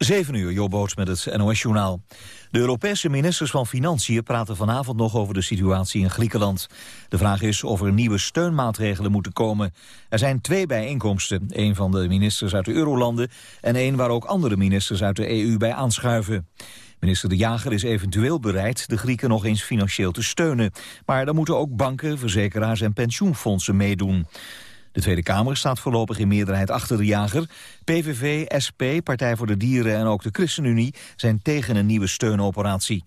7 uur, Jobboots met het NOS-journaal. De Europese ministers van Financiën praten vanavond nog over de situatie in Griekenland. De vraag is of er nieuwe steunmaatregelen moeten komen. Er zijn twee bijeenkomsten, één van de ministers uit de Eurolanden... en één waar ook andere ministers uit de EU bij aanschuiven. Minister De Jager is eventueel bereid de Grieken nog eens financieel te steunen. Maar dan moeten ook banken, verzekeraars en pensioenfondsen meedoen. De Tweede Kamer staat voorlopig in meerderheid achter de jager. PVV, SP, Partij voor de Dieren en ook de ChristenUnie zijn tegen een nieuwe steunoperatie.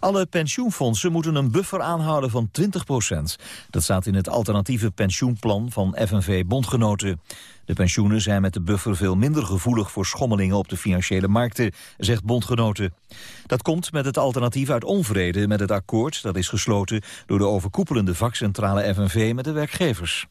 Alle pensioenfondsen moeten een buffer aanhouden van 20 procent. Dat staat in het alternatieve pensioenplan van FNV-bondgenoten. De pensioenen zijn met de buffer veel minder gevoelig voor schommelingen op de financiële markten, zegt bondgenoten. Dat komt met het alternatief uit onvrede met het akkoord dat is gesloten door de overkoepelende vakcentrale FNV met de werkgevers.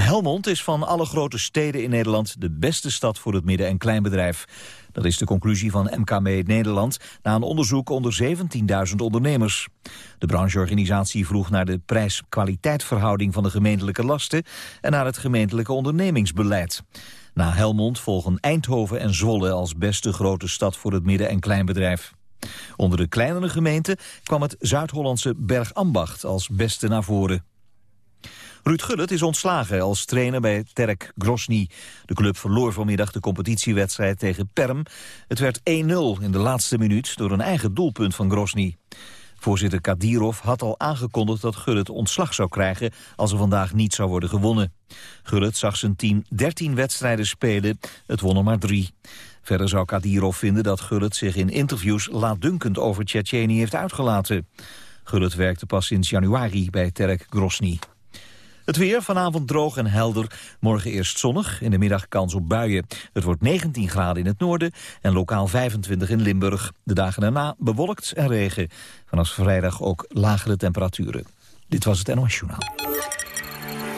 Helmond is van alle grote steden in Nederland de beste stad voor het midden- en kleinbedrijf. Dat is de conclusie van MKB Nederland na een onderzoek onder 17.000 ondernemers. De brancheorganisatie vroeg naar de prijs-kwaliteitverhouding van de gemeentelijke lasten en naar het gemeentelijke ondernemingsbeleid. Na Helmond volgen Eindhoven en Zwolle als beste grote stad voor het midden- en kleinbedrijf. Onder de kleinere gemeenten kwam het Zuid-Hollandse Bergambacht als beste naar voren. Ruud Gullit is ontslagen als trainer bij Terek Grosny. De club verloor vanmiddag de competitiewedstrijd tegen Perm. Het werd 1-0 in de laatste minuut door een eigen doelpunt van Grosny. Voorzitter Kadirov had al aangekondigd dat Gullit ontslag zou krijgen als er vandaag niet zou worden gewonnen. Gullit zag zijn team 13 wedstrijden spelen, het won er maar drie. Verder zou Kadirov vinden dat Gullit zich in interviews laatdunkend over Tsjetsjenië heeft uitgelaten. Gullit werkte pas sinds januari bij Terek Grosny. Het weer vanavond droog en helder. Morgen eerst zonnig, in de middag kans op buien. Het wordt 19 graden in het noorden en lokaal 25 in Limburg. De dagen daarna bewolkt en regen. Vanaf vrijdag ook lagere temperaturen. Dit was het NOS Journaal.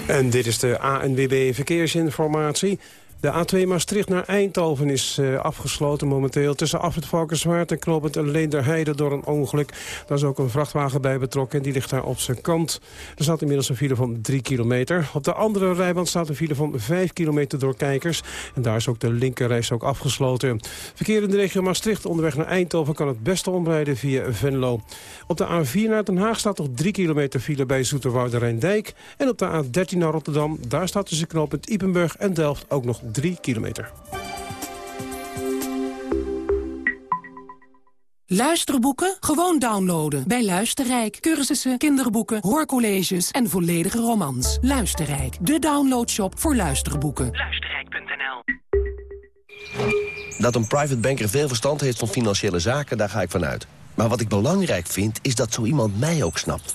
En dit is de ANWB Verkeersinformatie. De A2 Maastricht naar Eindhoven is uh, afgesloten momenteel... tussen Afrit Valkenswaard en Knoopend Leenderheide door een ongeluk. Daar is ook een vrachtwagen bij betrokken en die ligt daar op zijn kant. Er staat inmiddels een file van 3 kilometer. Op de andere rijband staat een file van 5 kilometer door kijkers. En daar is ook de linkerreis ook afgesloten. Verkeer in de regio Maastricht onderweg naar Eindhoven... kan het beste omrijden via Venlo. Op de A4 naar Den Haag staat nog 3 kilometer file bij Zoeterwoude Rijndijk. En op de A13 naar Rotterdam, daar staat tussen knooppunt Ipenburg en Delft ook nog 3 kilometer. Luisterboeken? Gewoon downloaden. Bij Luisterrijk. Cursussen, kinderboeken, hoorcolleges en volledige romans. Luisterrijk. De downloadshop voor luisterboeken. Luisterrijk.nl Dat een private banker veel verstand heeft van financiële zaken, daar ga ik vanuit. Maar wat ik belangrijk vind, is dat zo iemand mij ook snapt.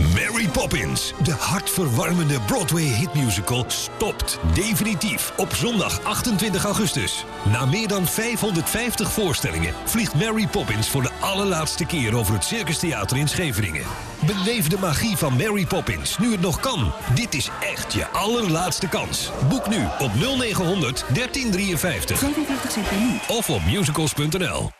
Mary Poppins, de hartverwarmende Broadway-hitmusical, stopt definitief op zondag 28 augustus. Na meer dan 550 voorstellingen vliegt Mary Poppins voor de allerlaatste keer over het Circus Theater in Scheveningen. Beleef de magie van Mary Poppins, nu het nog kan. Dit is echt je allerlaatste kans. Boek nu op 0900 1353. 47 cent Of op musicals.nl.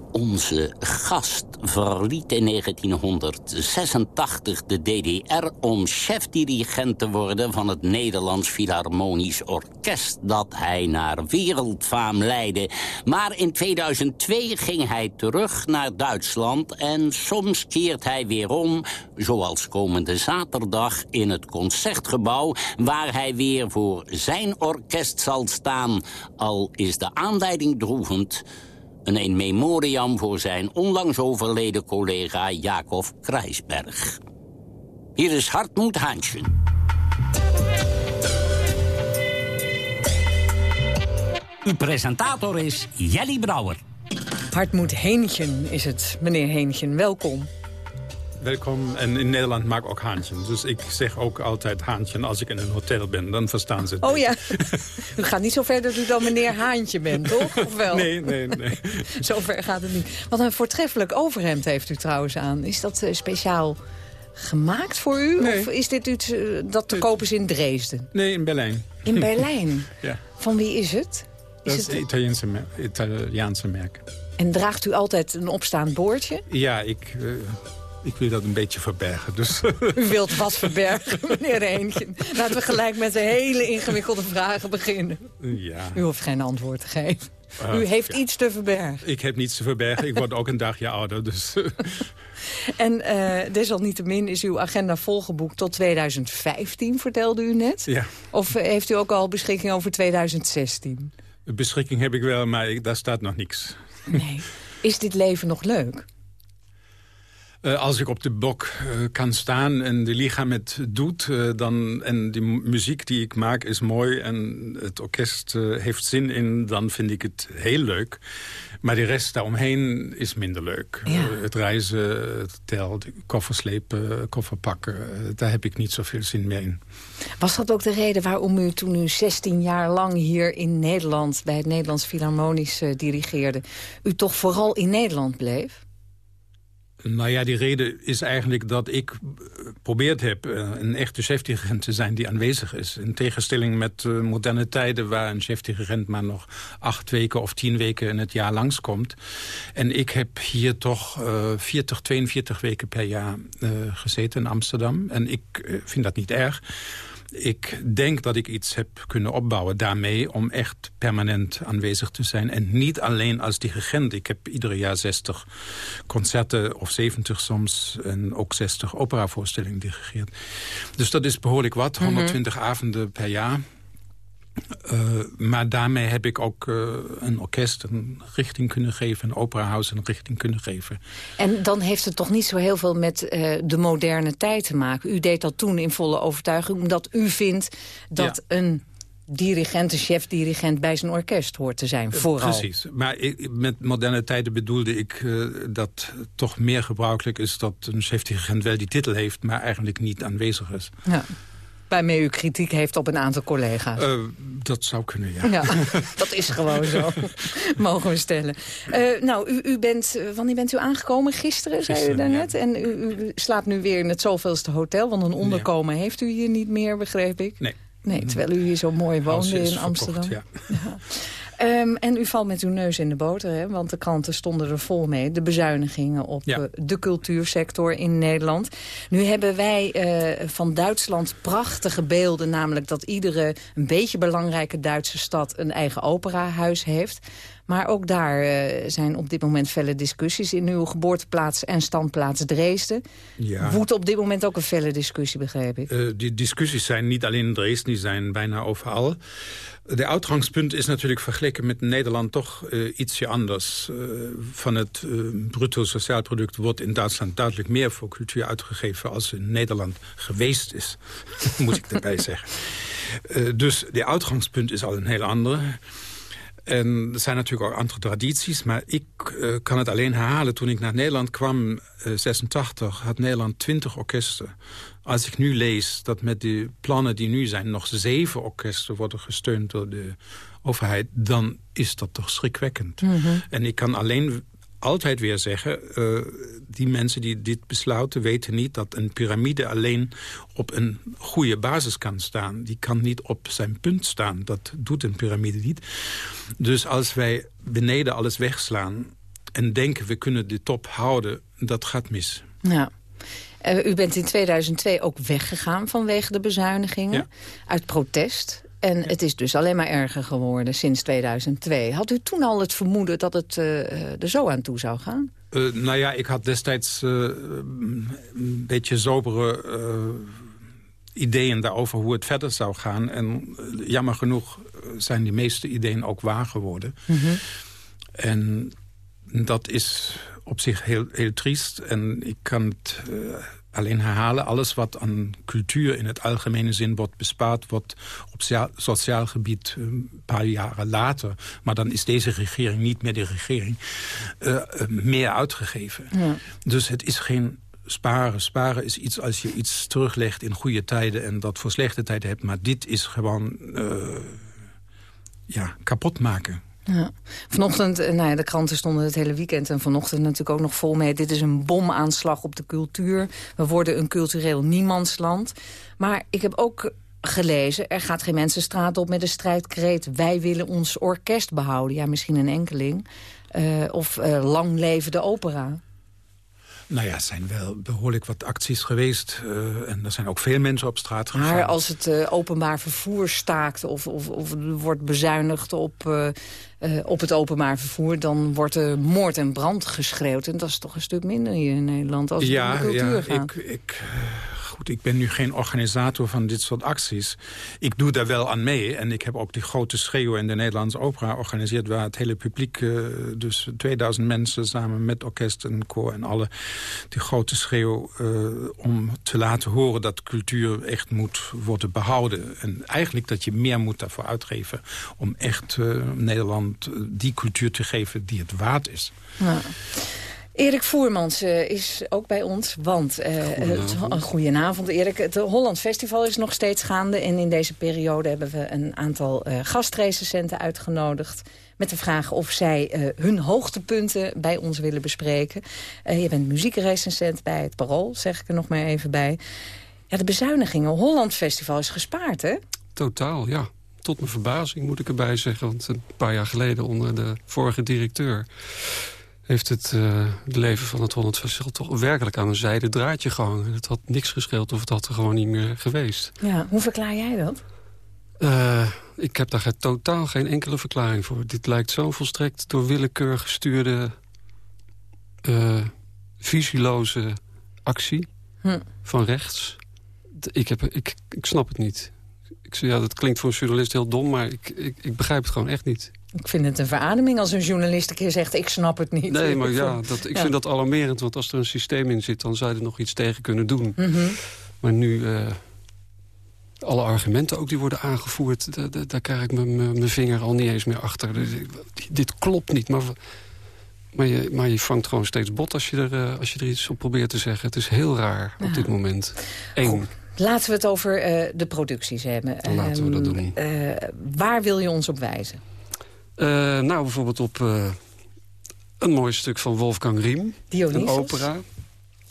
Onze gast verliet in 1986 de DDR om chefdirigent te worden van het Nederlands Philharmonisch Orkest dat hij naar wereldfaam leidde. Maar in 2002 ging hij terug naar Duitsland en soms keert hij weer om, zoals komende zaterdag in het Concertgebouw, waar hij weer voor zijn orkest zal staan, al is de aanleiding droevend een memoriam voor zijn onlangs overleden collega Jacob Krijsberg. Hier is Hartmoed Hansjen. Uw presentator is Jelly Brouwer. Hartmoed Heentjen is het, meneer Heentjen. Welkom. Welkom. En in Nederland maak ik ook haantje. Dus ik zeg ook altijd haantje als ik in een hotel ben. Dan verstaan ze het. Oh ja. U gaat niet zo ver dat u dan meneer Haantje bent, toch? Of wel? Nee, nee, nee. zo ver gaat het niet. Wat een voortreffelijk overhemd heeft u trouwens aan. Is dat uh, speciaal gemaakt voor u? Nee. Of is dit iets uh, dat te koop is in Dresden? Nee, in Berlijn. In Berlijn? ja. Van wie is het? Is dat is het Italiaanse, mer Italiaanse merk. En draagt u altijd een opstaand boordje? Ja, ik... Uh, ik wil dat een beetje verbergen. Dus. U wilt wat verbergen, meneer Eentje. Laten we gelijk met de hele ingewikkelde vragen beginnen. Ja. U hoeft geen antwoord te geven. Uh, U heeft ja. iets te verbergen. Ik heb niets te verbergen. Ik word ook een dagje ouder. Dus. en uh, desalniettemin is uw agenda volgeboekt tot 2015, vertelde u net. Ja. Of heeft u ook al beschikking over 2016? Beschikking heb ik wel, maar ik, daar staat nog niks. Nee. Is dit leven nog leuk? Uh, als ik op de bok uh, kan staan en de lichaam het doet... Uh, dan, en de muziek die ik maak is mooi en het orkest heeft zin in... dan vind ik het heel leuk. Maar de rest daaromheen is minder leuk. Ja. het reizen, het de koffer slepen, koffer pakken... daar heb ik niet zoveel zin meer in. Was dat ook de reden waarom u toen u 16 jaar lang hier in Nederland... bij het Nederlands Philharmonisch dirigeerde... u toch vooral in Nederland bleef? Nou ja, die reden is eigenlijk dat ik geprobeerd heb... een echte chefdirigent te zijn die aanwezig is. In tegenstelling met uh, moderne tijden... waar een chefdirigent maar nog acht weken of tien weken in het jaar langskomt. En ik heb hier toch uh, 40, 42 weken per jaar gezeten in Amsterdam. En ik vind dat niet erg. Ik denk dat ik iets heb kunnen opbouwen daarmee... om echt permanent aanwezig te zijn. En niet alleen als dirigent. Ik heb ieder jaar 60 concerten, of 70 soms... en ook 60 operavoorstellingen dirigeerd. Dus dat is behoorlijk wat, 120 mm -hmm. avonden per jaar... Uh, maar daarmee heb ik ook uh, een orkest een richting kunnen geven... een operahuis een richting kunnen geven. En dan heeft het toch niet zo heel veel met uh, de moderne tijd te maken? U deed dat toen in volle overtuiging... omdat u vindt dat ja. een dirigent, een chef-dirigent... bij zijn orkest hoort te zijn, vooral. Precies. Maar ik, met moderne tijden bedoelde ik dat toch meer gebruikelijk is... dat een chef-dirigent wel die titel heeft... maar eigenlijk niet aanwezig is. Ja waarmee u kritiek heeft op een aantal collega's. Uh, dat zou kunnen, ja. ja. dat is gewoon zo, mogen we stellen. Uh, nou, u, u bent, wanneer bent u aangekomen? Gisteren, Gisteren zei u daarnet. Ja. En u, u, slaapt nu weer in het zoveelste hotel, want een onderkomen ja. heeft u hier niet meer, begreep ik. Nee. Nee, terwijl u hier zo mooi woonde in Amsterdam. Verkocht, ja. Um, en u valt met uw neus in de boter, hè? want de kranten stonden er vol mee. De bezuinigingen op ja. uh, de cultuursector in Nederland. Nu hebben wij uh, van Duitsland prachtige beelden... namelijk dat iedere een beetje belangrijke Duitse stad... een eigen operahuis heeft. Maar ook daar uh, zijn op dit moment felle discussies... in uw geboorteplaats en standplaats Dresden. Ja. Woedt op dit moment ook een felle discussie, begreep ik. Uh, die discussies zijn niet alleen in Dresden, die zijn bijna overal. De uitgangspunt is natuurlijk vergeleken met Nederland toch uh, ietsje anders. Uh, van het uh, bruto sociaal product wordt in Duitsland duidelijk meer voor cultuur uitgegeven als in Nederland geweest is. moet ik daarbij zeggen. dus de uitgangspunt is al een heel andere. En er zijn natuurlijk ook andere tradities, maar ik uh, kan het alleen herhalen. Toen ik naar Nederland kwam, uh, 86, had Nederland 20 orkesten. Als ik nu lees dat met de plannen die nu zijn... nog zeven orkesten worden gesteund door de overheid... dan is dat toch schrikwekkend. Mhm. Mm -hmm. En ik kan alleen altijd weer zeggen... Uh, die mensen die dit besluiten weten niet dat een piramide alleen op een goede basis kan staan. Die kan niet op zijn punt staan. Dat doet een piramide niet. Dus als wij beneden alles wegslaan en denken we kunnen de top houden, dat gaat mis. Ja. Uh, u bent in 2002 ook weggegaan vanwege de bezuinigingen. Uit protest. En het is dus alleen maar erger geworden sinds 2002. Had u toen al het vermoeden dat het uh, er zo aan toe zou gaan? Uh, nou ja, ik had destijds een beetje sobere ideeën daarover hoe het verder zou gaan. En jammer genoeg zijn die meeste ideeën ook waar geworden. Mm -hmm. En dat is op zich heel, heel triest. En ik kan het alleen herhalen. Alles wat aan cultuur in het algemene zin wordt bespaard... wordt op sociaal gebied eh, een paar jaren later... maar dan is deze regering niet meer de regering... Uh, meer uitgegeven. Ja. Dus het is geen sparen. Sparen is iets als je iets teruglegt in goede tijden... en dat voor slechte tijden hebt. Maar dit is gewoon ja, kapot maken. Ja. Vanochtend, eh, nou ja, de kranten stonden het hele weekend... en vanochtend natuurlijk ook nog vol mee... dit is een bomaanslag op de cultuur. We worden een cultureel niemandsland. Maar ik heb ook gelezen... er gaat geen mensenstraat op met een strijdkreet... wij willen ons orkest behouden. Ja, misschien een enkeling. Uh, of uh, lang leven de opera. Nou ja, er zijn wel behoorlijk wat acties geweest. Uh, en er zijn ook veel mensen op straat gegaan. Maar als het uh, openbaar vervoer staakt of, of, of wordt bezuinigd op, uh, op het openbaar vervoer... dan wordt er moord en brand geschreeuwd. En dat is toch een stuk minder hier in Nederland als het ja, om de cultuur ja, gaat. Ik, ik, ik ben nu geen organisator van dit soort acties. Ik doe daar wel aan mee. En ik heb ook die grote schreeuw in de Nederlandse opera georganiseerd... waar het hele publiek, uh, dus 2000 mensen samen met orkest en koor en alle... die grote schreeuw uh, om te laten horen dat cultuur echt moet worden behouden. En eigenlijk dat je meer moet daarvoor uitgeven... om echt uh, Nederland die cultuur te geven die het waard is. Ja. Erik Voermans uh, is ook bij ons, want uh, goedenavond. goedenavond Erik. Het Holland Festival is nog steeds gaande en in deze periode hebben we een aantal uh, gastrecensenten uitgenodigd met de vraag of zij hun hoogtepunten bij ons willen bespreken. je bent muziekrecensent bij het Parool, zeg ik er nog maar even bij. Ja, de bezuinigingen, Holland Festival is gespaard, hè? Totaal, ja. Tot mijn verbazing moet ik erbij zeggen, want een paar jaar geleden onder de vorige directeur heeft het, uh, het leven van het Holland Festival toch werkelijk aan een zijde draadje gehangen. Het had niks gescheeld of het had er gewoon niet meer geweest. Ja, hoe verklaar jij dat? Uh, ik heb daar totaal geen enkele verklaring voor. Dit lijkt zo'n volstrekt door willekeur gestuurde... Uh, visieloze actie hm. van rechts. Ik, heb, ik, ik snap het niet. Ik, ja, dat klinkt voor een journalist heel dom, maar ik, ik, ik begrijp het gewoon echt niet. Ik vind het een verademing als een journalist een keer zegt... ik snap het niet. Nee, maar ja, dat, ik ja. vind dat alarmerend. Want als er een systeem in zit, dan zou je er nog iets tegen kunnen doen. Mm -hmm. Maar nu... Uh, alle argumenten ook die worden aangevoerd... daar, daar krijg ik mijn vinger al niet eens meer achter. Dus, dit klopt niet, maar... Maar je, maar je vangt gewoon steeds bot als je, er, uh, als je er iets op probeert te zeggen. Het is heel raar op ja. dit moment. Eng. Laten we het over uh, de producties hebben. Laten we dat doen. Uh, waar wil je ons op wijzen? Uh, nou, bijvoorbeeld op een mooi stuk van Wolfgang Riem. Dionysos? Een opera.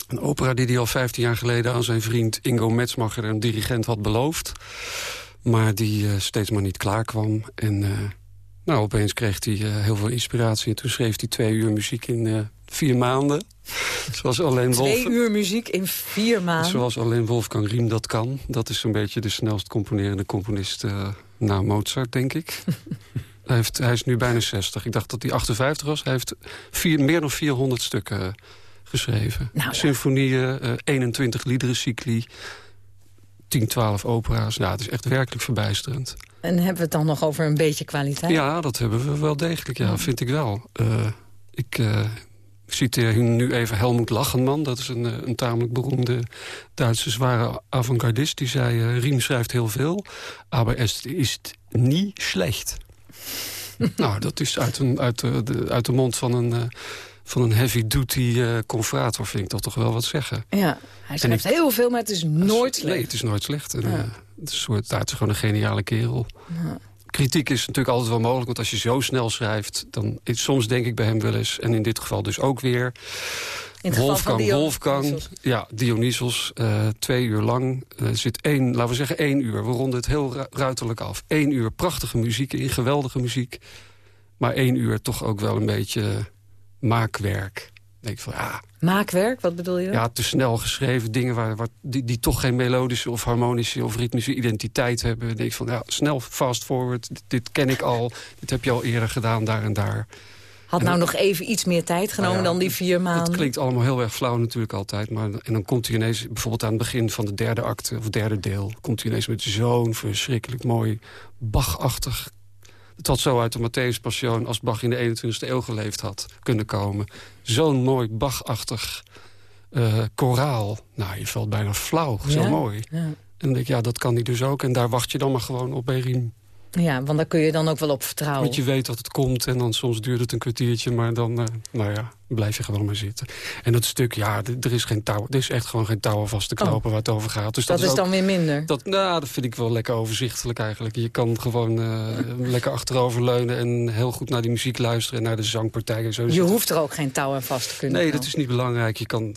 Een opera die hij al 15 jaar geleden aan zijn vriend Ingo Metzmacher... een dirigent had beloofd. Maar die steeds maar niet klaar kwam. En nou, opeens kreeg hij heel veel inspiratie. En toen schreef hij twee uur muziek in vier maanden. Zoals alleen Twee Wolf... uur muziek in vier maanden? Zoals alleen Wolfgang Riem dat kan. Dat is een beetje de snelst componerende componist uh, na Mozart, denk ik. hij, heeft, hij is nu bijna 60. Ik dacht dat hij 58 was. Hij heeft vier, meer dan 400 stukken geschreven. Nou, Symfonieën, uh, 21 liederencycli... 10, 12 opera's. Nou, het is echt werkelijk verbijsterend. En hebben we het dan nog over een beetje kwaliteit? Ja, dat hebben we wel degelijk, ja, vind ik wel. Uh, ik... Uh, ik citeer nu even Helmut Lachenman. Dat is een, een tamelijk beroemde Duitse zware avant-gardist. Die zei, Riem schrijft heel veel, maar es is niet slecht. nou, dat is uit, een, uit, de, de, uit de mond van een... Uh, van een heavy-duty uh, confrator vind ik dat toch wel wat zeggen. Ja, hij schrijft ik, heel veel, maar het is nooit slecht. Nee, het is nooit slecht. En, ja. uh, het is, soort, het is gewoon een geniale kerel. Ja kritiek is natuurlijk altijd wel mogelijk. Want als je zo snel schrijft, dan soms denk ik bij hem wel eens... en in dit geval dus ook weer... In Wolfgang, Dion Wolfgang, ja, Dionysos, uh, twee uur lang. Uh, zit één, laten we zeggen één uur. We ronden het heel ru ruiterlijk af. Eén uur prachtige muziek in, geweldige muziek. Maar één uur toch ook wel een beetje maakwerk. denk van, ja... Maakwerk, wat bedoel je? Ja, te snel geschreven dingen waar, waar, die, die toch geen melodische of harmonische of ritmische identiteit hebben. Dan denk ik van, ja, snel fast forward, dit, dit ken ik al, dit heb je al eerder gedaan, daar en daar. Had nou nog even iets meer tijd genomen Nou ja, dan die vier maanden? Het klinkt allemaal heel erg flauw natuurlijk altijd. Maar, en dan komt hij ineens, bijvoorbeeld aan het begin van de derde acte... of derde deel, komt hij ineens met zo'n verschrikkelijk mooi Bach-achtig... Het had zo uit de Matthäus Passion als Bach in de 21e eeuw geleefd had kunnen komen. Zo'n mooi Bach-achtig eh, koraal. Nou, je valt bijna flauw, zo Ja? mooi. Ja. En dan denk ik, ja, dat kan hij dus ook. En daar wacht je dan maar gewoon op bij Riem. Ja, want daar kun je dan ook wel op vertrouwen. Want je weet dat het komt en dan soms duurt het een kwartiertje... maar dan, eh, nou ja, blijf je gewoon maar zitten. En dat stuk, ja, er is, geen touw, er is echt gewoon geen touwen vast te knopen waar het over gaat. Dus Oh. dat, is ook- dan weer minder. Dat, nou, dat vind ik wel lekker overzichtelijk eigenlijk. Je kan gewoon eh, lekker achteroverleunen en heel goed naar die muziek luisteren... en naar de zangpartijen. Zo is Je hoeft er ook geen touw aan vast te kunnen Nee, dat is niet belangrijk. Je kan,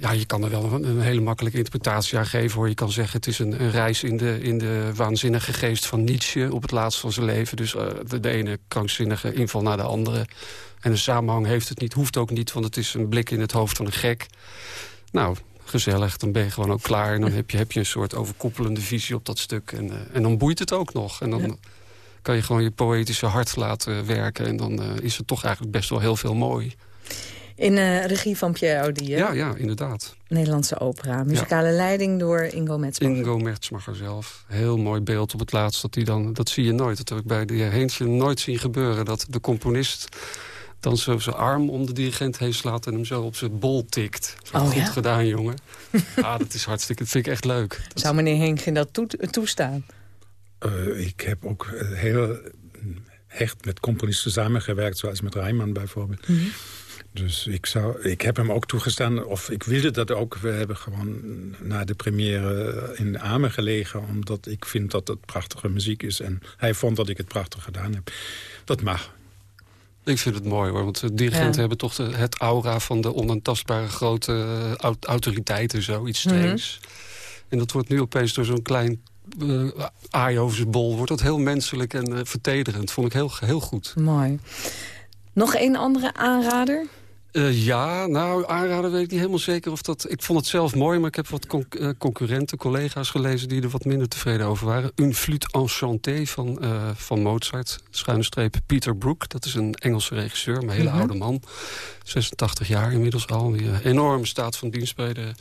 ja, je kan er wel een, een hele makkelijke interpretatie aan geven. Hoor. Je kan zeggen het is een, een reis in de, in de waanzinnige geest van Nietzsche... op het laatst van zijn leven. Dus eh, de, de ene krankzinnige inval naar de andere. En een samenhang heeft het niet, hoeft ook niet... want het is een blik in het hoofd van een gek. Nou, gezellig, dan ben je gewoon ook klaar. En dan heb je, heb je een soort overkoepelende visie op dat stuk. En, eh, en dan boeit het ook nog. En dan kan je gewoon je poëtische hart laten werken. En dan eh, is er toch eigenlijk best wel heel veel mooi. In eh, regie van Pierre Audi, hè? Ja, ja, inderdaad. Nederlandse opera. Muzikale leiding door Ingo Metzger. Ingo Mertsmacher zelf. Heel mooi beeld op het laatst. Dat, die dan, dat zie je nooit. Dat heb ik bij de heer Heentje nooit zien gebeuren. Dat de componist dan zo zijn arm om de dirigent heen slaat... en hem zo op zijn bol tikt. Zo, Oh, Goed ja? gedaan, jongen. ah, dat is hartstikke... Dat vind ik echt leuk. Zou meneer Henk dat toe- toestaan? Eh, ik heb ook eh, heel echt met componisten samengewerkt, zoals met Rijman bijvoorbeeld. Mhm. Dus ik, zou, ik heb hem ook toegestaan, of ik wilde dat ook. We hebben gewoon na de première in de armen gelegen... omdat ik vind dat het prachtige muziek is. En hij vond dat ik het prachtig gedaan heb. Dat mag. Ik vind het mooi hoor, want dirigenten Ja. hebben toch de- het aura van de onaantastbare grote eh, au- autoriteit en zo, iets strengs. En dat wordt nu opeens door zo'n klein aai over zijn bol, wordt dat heel menselijk en eh, vertederend. Vond ik heel, heel goed. Mooi. Nog één andere aanrader? Eh, ja, nou, aanraden weet ik niet helemaal zeker of dat... Ik vond het zelf mooi, maar ik heb wat eh, concurrenten, collega's gelezen... die er wat minder tevreden over waren. Une flûte enchantée van, eh, van Mozart, schuine streep Peter Brook. Dat is een Engelse regisseur, een hele Mhm. oude man. 86 jaar inmiddels al. Die enorm staat van dienst bij de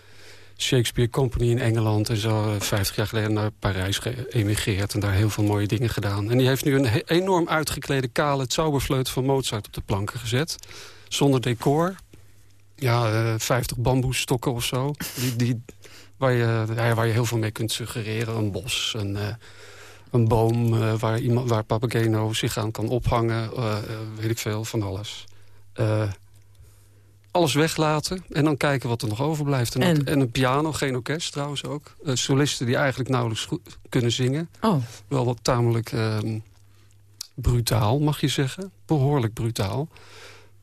Shakespeare Company in Engeland... en zo eh, 50 jaar geleden naar Parijs geëmigreerd... en daar heel veel mooie dingen gedaan. En die heeft nu een enorm uitgeklede kale zauberfleut van Mozart op de planken gezet zonder decor. Ja, eh 50 bamboestokken of zo. Die, die, waar, je, ja, waar je heel veel mee kunt suggereren. Een bos, een, eh, een boom eh, waar, iemand, waar Papageno zich aan kan ophangen. weet ik veel, van alles. Alles weglaten en dan kijken wat er nog overblijft. En, En? en een piano, geen orkest trouwens ook. Solisten die eigenlijk nauwelijks goed kunnen zingen. Oh. Wel wat tamelijk ehm, brutaal, mag je zeggen. Behoorlijk brutaal.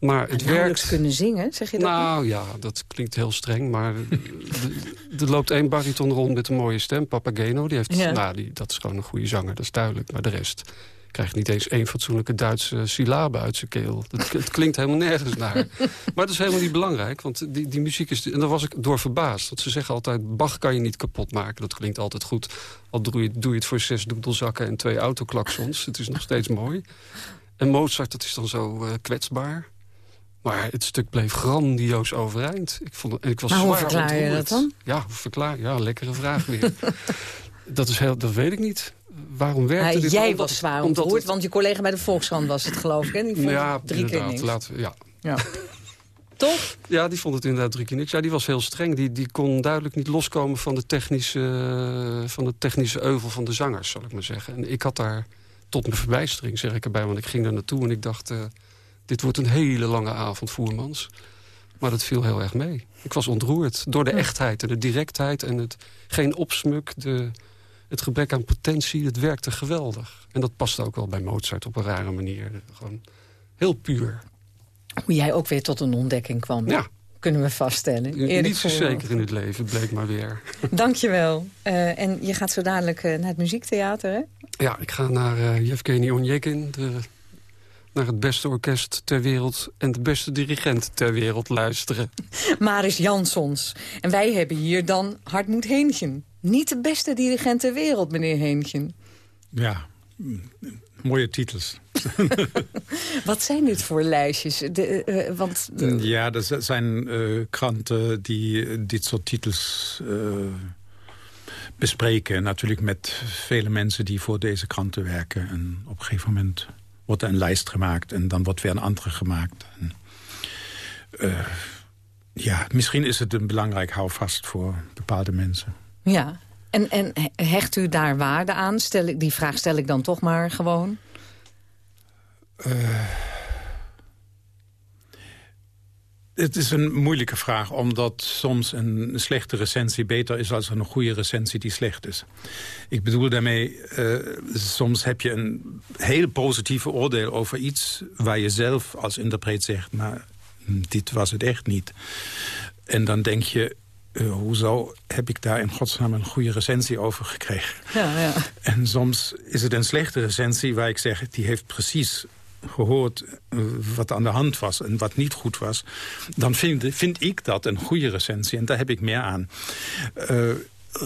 Maar het werkt... kunnen zingen, zeg je dat? Nou ja, dat klinkt heel streng, maar er- er loopt één bariton rond met een mooie stem, Papageno. Die heeft, Ja. nou, die, dat is gewoon een goede zanger, dat is duidelijk. Maar de rest krijgt niet eens één fatsoenlijke Duitse syllabe uit zijn keel. Het, het klinkt helemaal nergens naar. maar dat is helemaal niet belangrijk, want die, die muziek is... En daar was ik door verbaasd, want ze zeggen altijd... Bach kan je niet kapot maken, dat klinkt altijd goed. Al doe je, doe je het voor zes doedelzakken en twee autoklaksons. Het is nog steeds mooi. En Mozart, dat is dan zo eh, kwetsbaar. Maar het stuk bleef grandioos overeind. Ik vond het, en ik was Maar hoe zwaar verklaar je dat dan? Ja, verklaar Ja, lekkere vraag weer. dat, is heel, dat weet ik niet. Waarom werkte Ja, dit? jij Omdat- was zwaar ontroerd, het- want je collega bij de Volkskrant was het geloof ik. Hè? Die vond ja, het drie keer inderdaad. niks. Laten we, ja. Ja. Toch? Ja, die vond het inderdaad drie keer niks. Ja, die was heel streng. Die, die kon duidelijk niet loskomen van de, technische, van de technische euvel van de zangers, zal ik maar zeggen. En ik had daar tot mijn verbijstering, zeg ik erbij, want ik ging daar naartoe en ik dacht... eh, dit wordt een hele lange avond voermans. Maar dat viel heel erg mee. Ik was ontroerd door de echtheid en de directheid... en het geen opsmuk, de, het gebrek aan potentie. Het werkte geweldig. En dat paste ook wel bij Mozart op een rare manier. Gewoon heel puur. Hoe jij ook weer tot een ontdekking kwam. Ja. Kunnen we vaststellen. Niet zo zeker in het leven, bleek maar weer. Dankjewel. Eh en je gaat zo dadelijk eh, naar het muziektheater, hè? Ja, ik ga naar eh Yevgeny Onyekin, de naar het beste orkest ter wereld... en de beste dirigent ter wereld luisteren. Maris Jansons. En wij hebben hier dan Hartmoed Heentjen. Niet de beste dirigent ter wereld, meneer Heentjen. Ja, mooie titels. Wat zijn dit voor lijstjes? De, uh, want, Ja, er zijn uh, kranten die dit soort titels uh, bespreken. Natuurlijk met vele mensen die voor deze kranten werken. En op een gegeven moment wordt er een lijst gemaakt... en dan wordt weer een andere gemaakt. En, ja, misschien is het een belangrijk houvast voor bepaalde mensen. Ja, en, en hecht u daar waarde aan? Stel ik, die vraag stel ik dan toch maar gewoon. Uh, het is een moeilijke vraag, omdat soms een slechte recensie beter is... dan een goede recensie die slecht is. Ik bedoel daarmee, uh, soms heb je een heel positieve oordeel over iets... waar je zelf als interpreet zegt, maar dit was het echt niet. En dan denk je, uh, hoezo heb ik daar in godsnaam een goede recensie over gekregen? Ja, ja. En soms is het een slechte recensie waar ik zeg... die heeft precies gehoord uh, wat aan de hand was en wat niet goed was... dan vind, vind ik dat een goede recensie en daar heb ik meer aan. Uh,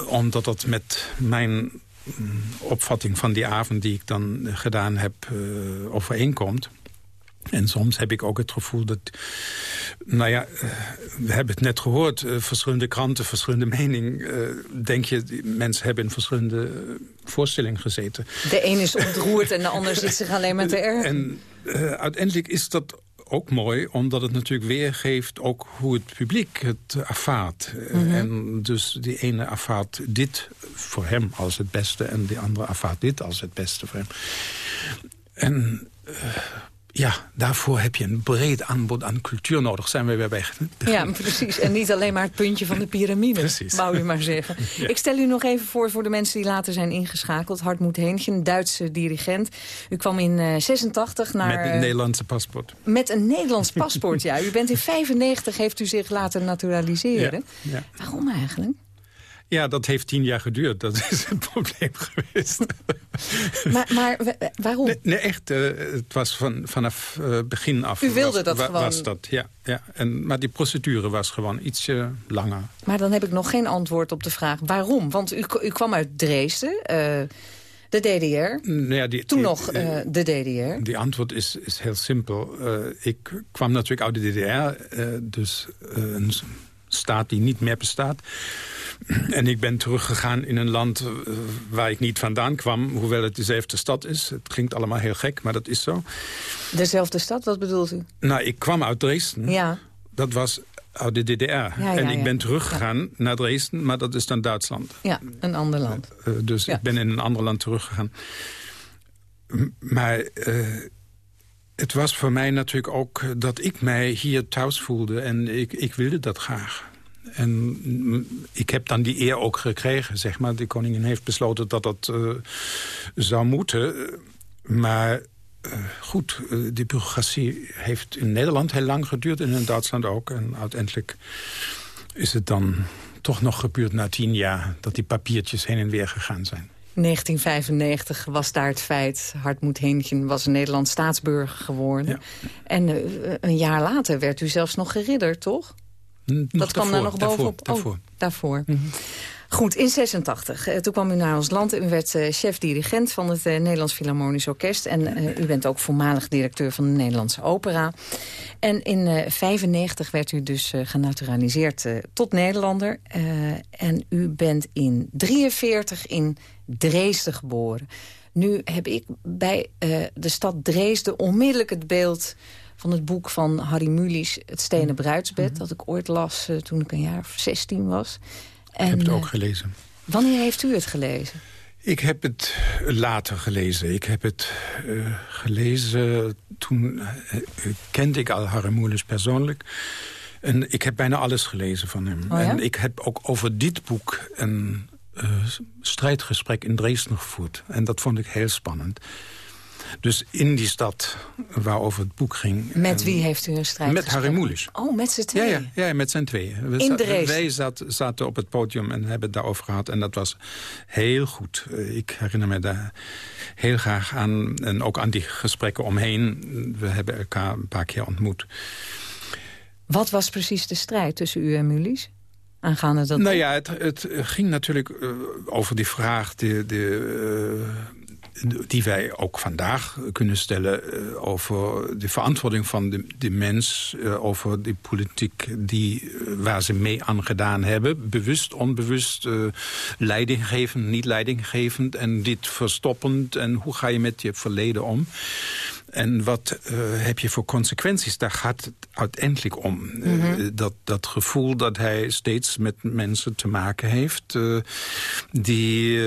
omdat dat met mijn opvatting van die avond die ik dan gedaan heb overeenkomt... En soms heb ik ook het gevoel dat... Nou ja, we hebben het net gehoord. verschillende kranten, verschillende mening. denk je, mensen hebben in verschillende voorstellingen gezeten. De een is ontroerd en de ander zit zich alleen maar te erg. En uh, uiteindelijk is dat ook mooi, omdat het natuurlijk weergeeft ook hoe het publiek het ervaart. Mm -hmm. En dus die ene ervaart dit voor hem als het beste... en de andere ervaart dit als het beste voor hem. En... Uh, ja, daarvoor heb je een breed aanbod aan cultuur nodig. Zijn we weer bij. Ja, precies. En niet alleen maar het puntje van de piramide, precies. wou je maar zeggen. Ja. Ik stel u nog even voor voor de mensen die later zijn ingeschakeld. Hartmoed Heentje, een Duitse dirigent. U kwam in uh, 86 naar... Met een Nederlandse paspoort. Met een Nederlands paspoort, ja. U bent in 95, heeft u zich laten naturaliseren. Ja, ja. Waarom eigenlijk? Ja, dat heeft tien jaar geduurd. Dat is het probleem geweest. Maar, maar waarom? Nee, nee echt. Uh, het was van, vanaf uh, begin af. U wilde was, dat wa, gewoon? Was dat, ja. ja. En, maar die procedure was gewoon ietsje langer. Maar dan heb ik nog geen antwoord op de vraag waarom. Want u, u kwam uit Dresden... Uh, de DDR. Nou ja, die, Toen die, nog uh, de DDR. Die antwoord is, is heel simpel. Uh, ik kwam natuurlijk uit de DDR. Uh, dus een staat die niet meer bestaat. En ik ben teruggegaan in een land waar ik niet vandaan kwam... hoewel het dezelfde stad is. Het klinkt allemaal heel gek, maar dat is zo. Dezelfde stad? Wat bedoelt u? Nou, ik kwam uit Dresden. Ja. Dat was uit de DDR. Ja, ja, en ik ben teruggegaan naar Dresden, maar dat is dan Duitsland. Ja, een ander land. Uh, dus ik ben in een ander land teruggegaan. Maar... Uh, het was voor mij natuurlijk ook dat ik mij hier thuis voelde. En ik, ik wilde dat graag. En ik heb dan die eer ook gekregen, zeg maar. De koningin heeft besloten dat dat uh, zou moeten. Maar uh, goed, uh, die bureaucratie heeft in Nederland heel lang geduurd... en in Duitsland ook. En uiteindelijk is het dan toch nog gebeurd na tien jaar... dat die papiertjes heen en weer gegaan zijn. 1995 was daar het feit. Hartmoed Heentjen was een Nederlands staatsburger geworden. Ja. En een jaar later werd u zelfs nog geridderd, toch? Nog dat kwam daar nog bovenop. Daarvoor, oh, daarvoor. Mm -hmm. Goed, in 86. Uh, toen kwam u naar ons land en u werd uh, chef-dirigent van het uh, Nederlands Philharmonisch Orkest. En u bent ook voormalig directeur van de Nederlandse Opera. En in 95 werd u dus genaturaliseerd tot Nederlander. en u bent in 43 in Dresden geboren. Nu heb ik bij de stad Dresden onmiddellijk het beeld van het boek van Harry Mulisch, Het Stenen Bruidsbed... Mm -hmm. dat ik ooit las uh, toen ik een jaar of 16 was. En, ik heb het ook gelezen. Wanneer heeft u het gelezen? Ik heb het later gelezen. Ik heb het uh, gelezen toen kende ik al Harry Mulisch persoonlijk. En ik heb bijna alles gelezen van hem. Oh ja? En ik heb ook over dit boek een strijdgesprek in Dresden gevoerd. En dat vond ik heel spannend. Dus in die stad waarover het boek ging... Met wie heeft u een strijd Met Harry Mulisch. Oh, met z'n tweeën? Ja, ja, met z'n tweeën. We in Dresden? Wij zat, zaten op het podium en hebben het daarover gehad. En dat was heel goed. Ik herinner me daar heel graag aan. En ook aan die gesprekken omheen. We hebben elkaar een paar keer ontmoet. Wat was precies de strijd tussen u en Mulisch? Aangaande dat... Nou ja, het, het ging natuurlijk uh, over die vraag... De, de, uh, die wij ook vandaag kunnen stellen... Uh, over de verantwoording van de, de mens... over die politiek die, waar ze mee aan gedaan hebben. Bewust, onbewust, leidinggevend, niet leidinggevend... en dit verstoppend en hoe ga je met je verleden om... En wat uh, heb je voor consequenties? Daar gaat het uiteindelijk om. Mm -hmm. uh, dat, dat gevoel dat hij steeds met mensen te maken heeft... Uh, die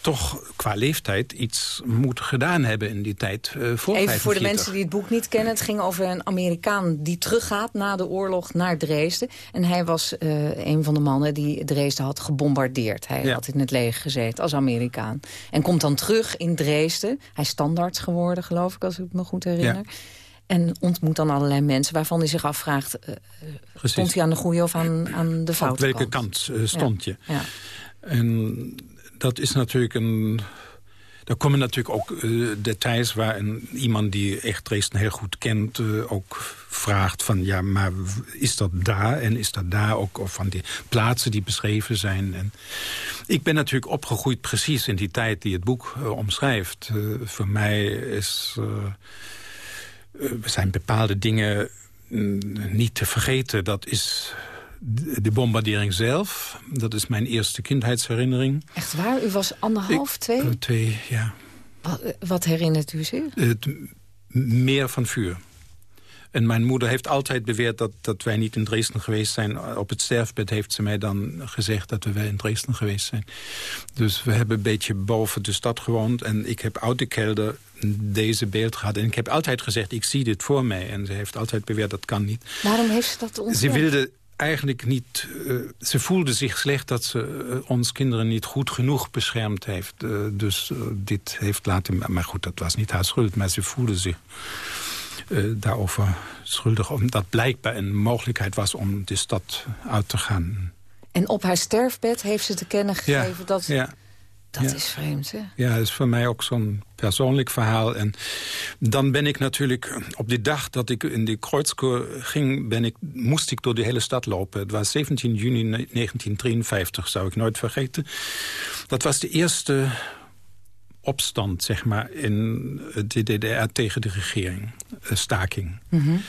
toch qua leeftijd iets moeten gedaan hebben in die tijd voor Even 45. voor de mensen die het boek niet kennen. Het ging over een Amerikaan die teruggaat na de oorlog naar Dresden. En hij was een van de mannen die Dresden had gebombardeerd. Hij ja. had in het leger gezeten als Amerikaan. En komt dan terug in Dresden. Hij is standaard geworden, geloof ik, als ik me goed herinner. Ja. En ontmoet dan allerlei mensen waarvan hij zich afvraagt... Uh, stond hij aan de goede of aan, aan de foute Op welke kant, kant uh, stond ja. je? Ja. En dat is natuurlijk een... Daar komen natuurlijk ook uh, details waar een, iemand die echt Dresden heel goed kent... ook vraagt van, ja, maar is dat daar en is dat daar ook... of van die plaatsen die beschreven zijn. En ik ben natuurlijk opgegroeid precies in die tijd die het boek omschrijft. voor mij is... Er zijn bepaalde dingen niet te vergeten. Dat is de bombardering zelf. Dat is mijn eerste kindheidsherinnering. Echt waar? U was anderhalf, Ik, twee? Twee, ja. Wat, wat, herinnert u zich? Het meer van vuur. En mijn moeder heeft altijd beweerd dat, dat wij niet in Dresden geweest zijn. Op het sterfbed heeft ze mij dan gezegd dat we wel in Dresden geweest zijn. Dus we hebben een beetje boven de stad gewoond. En ik heb uit de kelder deze beeld gehad. En ik heb altijd gezegd, ik zie dit voor mij. En ze heeft altijd beweerd, dat kan niet. Waarom heeft ze dat ontdekt? Ze wilde eigenlijk niet... Uh, ze voelde zich slecht dat ze uh, ons kinderen niet goed genoeg beschermd heeft. Uh, dus dit heeft laten... Maar goed, dat was niet haar schuld. Maar ze voelde zich daarover schuldig. Omdat blijkbaar een mogelijkheid was om de stad uit te gaan. En op haar sterfbed heeft ze te kennen gegeven ja, dat... Ja. Dat ja. is vreemd, hè? Ja, dat is voor mij ook zo'n persoonlijk verhaal. En dan ben ik natuurlijk... Op die dag dat ik in de Kreuzkoor ging... Ben ik, moest ik door de hele stad lopen. Het was 17 juni 1953, zou ik nooit vergeten. Dat was de eerste opstand, zeg maar, in de DDR tegen de regering. Staking. Mm -hmm.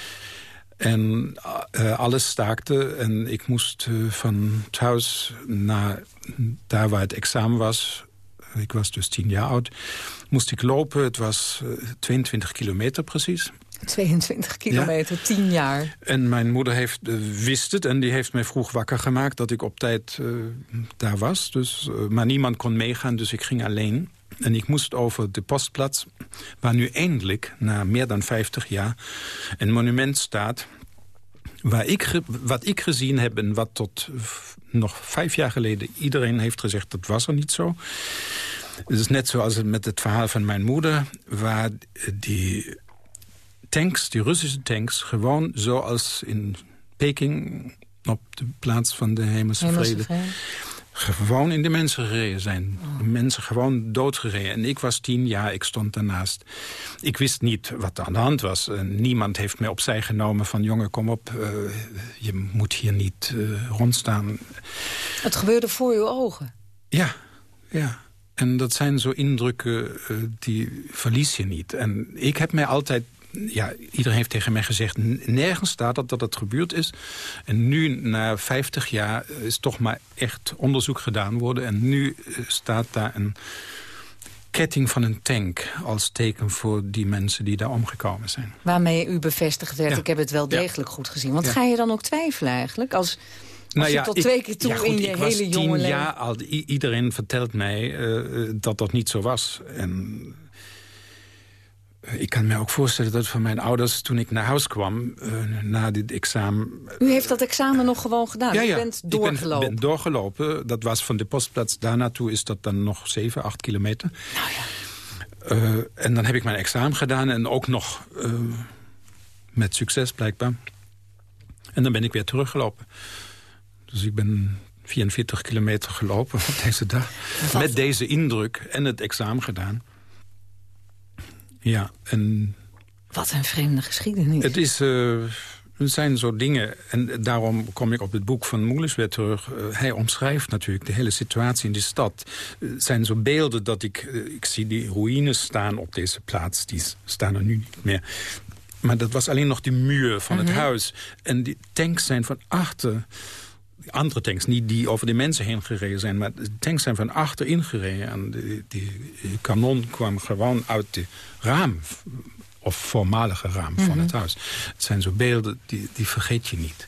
En uh, alles staakte en ik moest uh, van thuis naar daar waar het examen was... ik was dus tien jaar oud, moest ik lopen. Het was uh, 22 kilometer precies. 22 kilometer, ja. 10 jaar. En mijn moeder heeft, wist het en die heeft mij vroeg wakker gemaakt... dat ik op tijd daar was. Dus, maar niemand kon meegaan, dus ik ging alleen... En ik moest over de postplaats, waar nu eindelijk, na meer dan 50 jaar... een monument staat waar ik, wat ik gezien heb en wat tot nog vijf jaar geleden... iedereen heeft gezegd, dat was er niet zo. Het is net zoals met het verhaal van mijn moeder... waar die tanks, die Russische tanks... gewoon zoals in Peking op de plaats van de Hemelsvrede... gewoon in de mensen gereden zijn. De mensen gewoon doodgereden. En ik was tien jaar, ik stond daarnaast. Ik wist niet wat er aan de hand was. Uh, niemand heeft mij opzij genomen van... jongen, kom op, uh, je moet hier niet uh, rondstaan. Het gebeurde voor uw ogen? Ja, ja. En dat zijn zo indrukken, die verlies je niet. En ik heb mij altijd ja, iedereen heeft tegen mij gezegd... nergens staat dat dat het gebeurd is. En nu, na 50 jaar, is toch maar echt onderzoek gedaan worden. En nu staat daar een ketting van een tank... als teken voor die mensen die daar omgekomen zijn. Waarmee u bevestigd werd, ja. ik heb het wel degelijk ja. goed gezien. Want ja. ga je dan ook twijfelen eigenlijk? Als, als nou je tot twee keer toe goed, in je hele jonge leven... jaar al, iedereen vertelt mij uh, dat dat niet zo was. En ik kan me ook voorstellen dat voor mijn ouders, toen ik naar huis kwam, uh, na dit examen... U heeft dat examen nog gewoon gedaan? Ja, ja. U bent doorgelopen? Ik ben, ben, doorgelopen. Dat was van de postplaats daar naartoe is dat dan nog 7, 8 kilometer. Nou ja. en dan heb ik mijn examen gedaan en ook nog met succes blijkbaar. En dan ben ik weer teruggelopen. Dus ik ben 44 kilometer gelopen op deze dag. Met deze indruk en het examen gedaan. Ja, en... Wat een vreemde geschiedenis. Het is... Uh, het zijn zo dingen, en daarom kom ik op het boek van Moelis weer terug. Uh, hij omschrijft natuurlijk de hele situatie in die stad. Het uh, zijn zo beelden dat ik... ik zie die ruïnes staan op deze plaats. Die staan er nu niet meer. Maar dat was alleen nog die muur van het mhm. huis. En die tanks zijn van achter andere tanks, niet die over de mensen heen gereden zijn... maar de tanks zijn van achter ingereden. En die, die, kanon kwam gewoon uit de raam, of voormalige raam van mhm. het huis. Het zijn zo beelden, die, die vergeet je niet.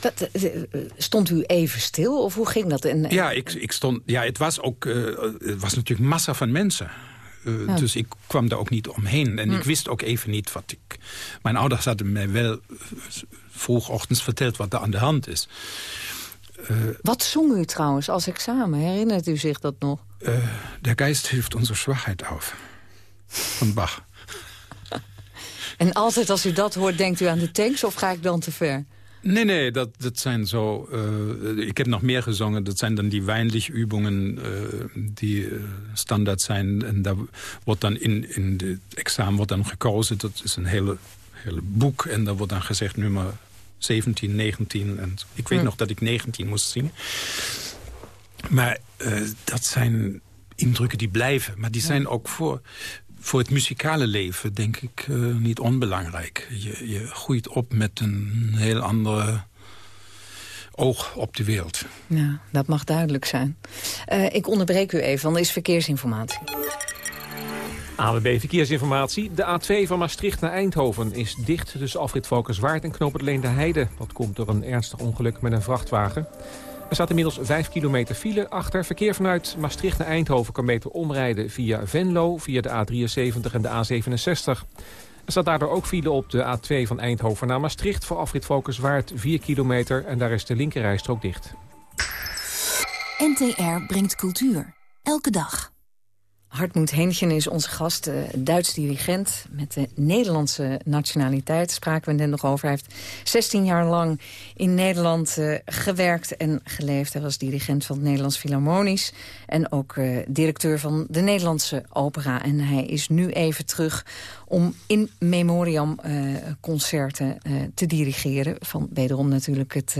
Dat, eh, stond u even stil, of hoe ging dat? In, ja, ik, ik stond, ja, het was ook uh, het was natuurlijk massa van mensen. Uh, Dus ik kwam daar ook niet omheen. En ik hm. wist ook even niet wat ik... Mijn ouders hadden mij wel vroegochtends verteld wat er aan de hand is. Uh, wat zong u trouwens als examen? Herinnert u zich dat nog? Uh, der Geist hilft onze zwakheid af. Van Bach. en altijd als u dat hoort, denkt u aan de tanks of ga ik dan te ver? Nee, nee, dat, dat zijn zo... Uh, ik heb nog meer gezongen. Dat zijn dan die Weinlich-übungen die standaard zijn. En daar wordt dan in, in het examen wordt dan gekozen. Dat is een hele hele boek. En daar wordt dan gezegd nummer 17, 19. En ik weet nog dat ik 19 moest zien. Maar uh, dat zijn indrukken die blijven. Maar die zijn ook voor, voor het muzikale leven, denk ik, uh, niet onbelangrijk. Je, je groeit op met een heel andere oog op de wereld. Ja, dat mag duidelijk zijn. Uh, ik onderbreek u even, want er is verkeersinformatie. AWB Verkeersinformatie. De A2 van Maastricht naar Eindhoven is dicht tussen afrit Valkenswaard en Knoop het Leende Heide. Dat komt door een ernstig ongeluk met een vrachtwagen. Er staat inmiddels 5 kilometer file achter. Verkeer vanuit Maastricht naar Eindhoven kan beter omrijden via Venlo, via de A73 en de A67. Er staat daardoor ook file op de A2 van Eindhoven naar Maastricht... voor afrit Valkenswaard 4 kilometer en daar is de linkerrijstrook dicht. NTR brengt cultuur. Elke dag. Hartmoed Henschen is onze gast, uh, Duits dirigent met de Nederlandse nationaliteit. Spraken we net nog over. Hij heeft 16 jaar lang in Nederland uh, gewerkt en geleefd. Hij was dirigent van het Nederlands Philharmonisch en ook uh, directeur van de Nederlandse Opera. En hij is nu even terug om in memoriam concerten te dirigeren. Van wederom natuurlijk het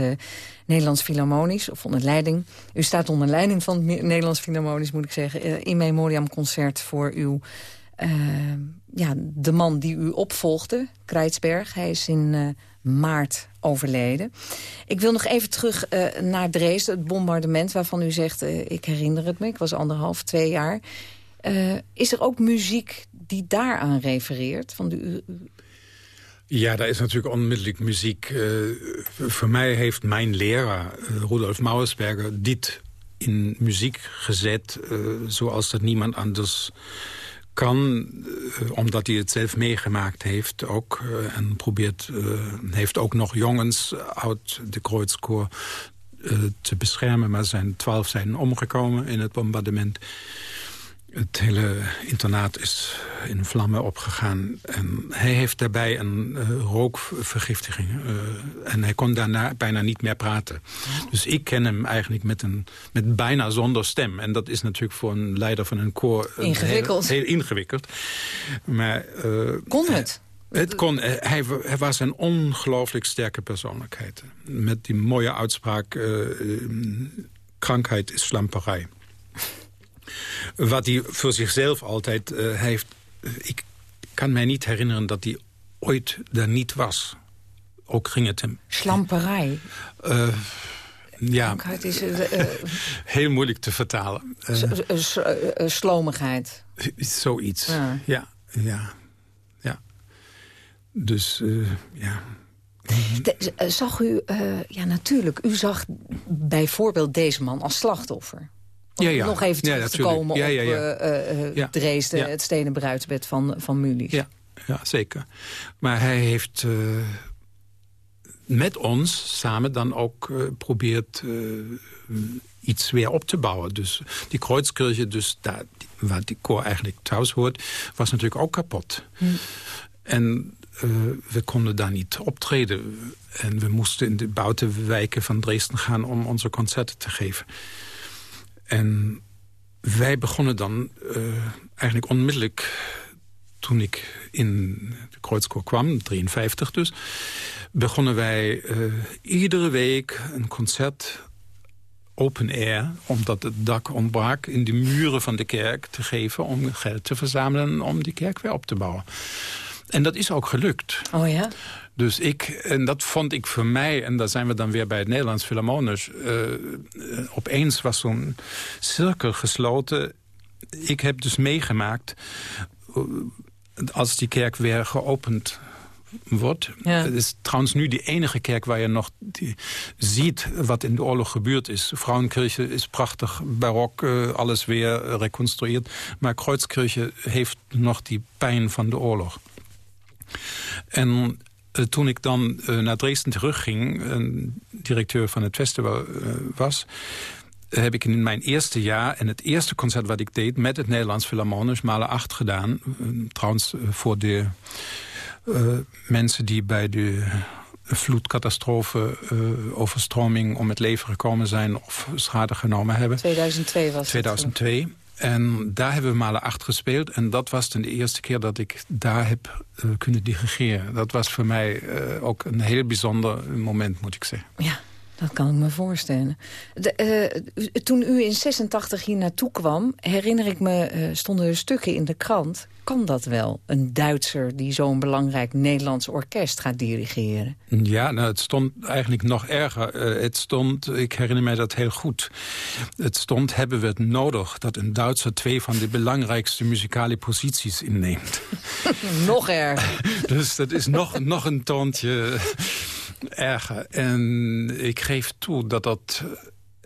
Nederlands Philharmonisch, of onder leiding. U staat onder leiding van het Nederlands Philharmonisch, moet ik zeggen. In memoriam concert voor uw... Uh, ja, de man die u opvolgde, Krijtsberg. Hij is in uh, maart overleden. Ik wil nog even terug naar Dresden, het bombardement... waarvan u zegt, ik herinner het me, ik was anderhalf, twee jaar. is er ook muziek die daaraan refereert? Van de, ja, daar is natuurlijk onmiddellijk muziek. Voor mij heeft mijn leraar, Rudolf Mauersberger... dit in muziek gezet uh, zoals dat niemand anders kan. omdat hij het zelf meegemaakt heeft ook. en probeert, heeft ook nog jongens uit de Kreuzkoor te beschermen. Maar zijn twaalf zijn omgekomen in het bombardement. Het hele internaat is in vlammen opgegaan. En hij heeft daarbij een uh, rookvergiftiging. Uh, en hij kon daarna bijna niet meer praten. Dus ik ken hem eigenlijk met, een, met bijna zonder stem. En dat is natuurlijk voor een leider van een koor... Ingewikkeld. Heel, heel ingewikkeld. Maar, uh, kon het? Het kon, hij, hij, was een ongelooflijk sterke persoonlijkheid. Met die mooie uitspraak... krankheid is slamperij. Wat hij voor zichzelf altijd uh, heeft... Uh, ik kan mij niet herinneren dat hij ooit daar niet was. Ook ging het hem... Slamperij? Uh, ja, is, heel moeilijk te vertalen. slomigheid? Zoiets, ja. ja, ja, ja. Dus, ja... De, zag u, ja natuurlijk, u zag bijvoorbeeld deze man als slachtoffer ja, ja. nog even terug te komen op uh, uh, Dresden, het stenen bruidsbed van, van. Ja, ja, zeker. Maar hij heeft uh, met ons samen dan ook probeert iets weer op te bouwen. Dus die Kreuzkirche, dus daar, waar die koor eigenlijk thuis hoort, was natuurlijk ook kapot. Hm. En we konden daar niet optreden. En we moesten in de buitenwijken van Dresden gaan om onze concerten te geven. En wij begonnen dan eigenlijk onmiddellijk toen ik in de Kreuzkoor kwam, 53 dus... begonnen wij uh, iedere week een concert open air... omdat het dak ontbrak in de muren van de kerk te geven... om geld te verzamelen om die kerk weer op te bouwen. En dat is ook gelukt. Oh ja? Dus ik, en dat vond ik voor mij, en daar zijn we dan weer bij het Nederlands Philharmonisch... Uh, opeens was zo'n cirkel gesloten. Ik heb dus meegemaakt als die kerk weer geopend wordt. Het is trouwens nu die enige kerk waar je nog die, ziet wat in de oorlog gebeurd is. Vrouwenkirche is prachtig, barok, uh, alles weer reconstrueerd. Maar Kreuzkirche heeft nog die pijn van de oorlog. En toen ik dan uh, naar Dresden terugging, directeur van het festival was heb ik in mijn eerste jaar... en het eerste concert wat ik deed met het Nederlands Philharmonisch... Malen 8 gedaan. Eh, trouwens eh, voor de uh, mensen die bij de vloedcatastrofe, uh, overstroming om het leven gekomen zijn... of schade genomen hebben. 2002 was 2002. het. En daar hebben we Malen 8 gespeeld. En dat was de eerste keer dat ik daar heb uh, kunnen dirigeren. Dat was voor mij uh, ook een heel bijzonder moment, moet ik zeggen. Ja. Dat kan ik me voorstellen. De, uh, toen u in 86 hier naartoe kwam, herinner ik me, stonden er stukken in de krant. Kan dat wel, een Duitser die zo'n belangrijk Nederlands orkest gaat dirigeren? Ja, nou, het stond eigenlijk nog erger. Uh, het stond, ik herinner mij dat heel goed. Het stond, hebben we het nodig dat een Duitser twee van de belangrijkste muzikale posities inneemt. nog erger. dus dat is nog, nog een toontje erger. En ik geef toe dat dat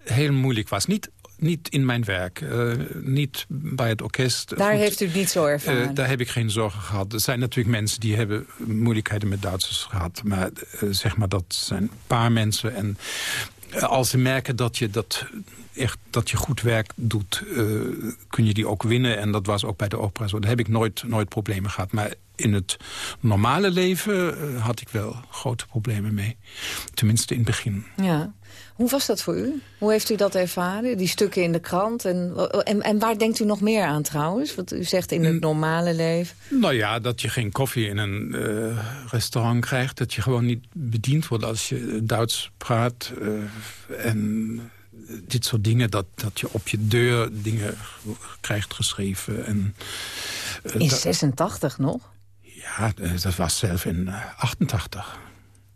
heel moeilijk was. Niet niet in mijn werk, uh, niet bij het orkest. Daar Goed, heeft u niet zo ervaren? Uh, daar heb ik geen zorgen gehad. Er zijn natuurlijk mensen die hebben moeilijkheden met Duitsers gehad. Maar uh, zeg maar, dat zijn een paar mensen. En als ze merken dat je, dat, echt, dat je goed werk doet, kun je die ook winnen. En dat was ook bij de opera zo. Daar heb ik nooit, nooit problemen gehad. Maar in het normale leven had ik wel grote problemen mee. Tenminste in het begin. Ja. Hoe was dat voor u? Hoe heeft u dat ervaren? Die stukken in de krant? En, en, en waar denkt u nog meer aan trouwens? Wat u zegt in het normale leven. Nou ja, dat je geen koffie in een uh, restaurant krijgt. Dat je gewoon niet bediend wordt als je Duits praat. Uh, en dit soort dingen, dat, dat je op je deur dingen krijgt geschreven. En, in 86 nog? Ja, dat was zelf in 88.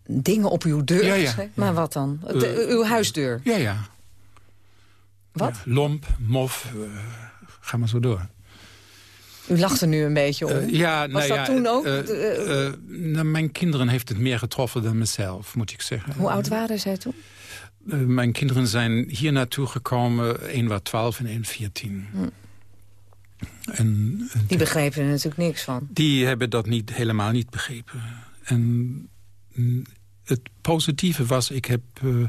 Dingen op uw deur ja, ja, Maar wat dan? De, uw huisdeur? Ja, ja. Wat? Lomp, mof, uh, ga maar zo door. U lacht er nu een beetje om. Uh, ja, Was nou dat ja, toen ook? Uh, nou, mijn kinderen heeft het meer getroffen dan mezelf, moet ik zeggen. Hoe oud waren zij toen? mijn kinderen zijn hier naartoe gekomen. Een was 12 en een 14. Hm. En, die begrepen er natuurlijk niks van. Die hebben dat niet, helemaal niet begrepen. En het positieve was, ik heb uh,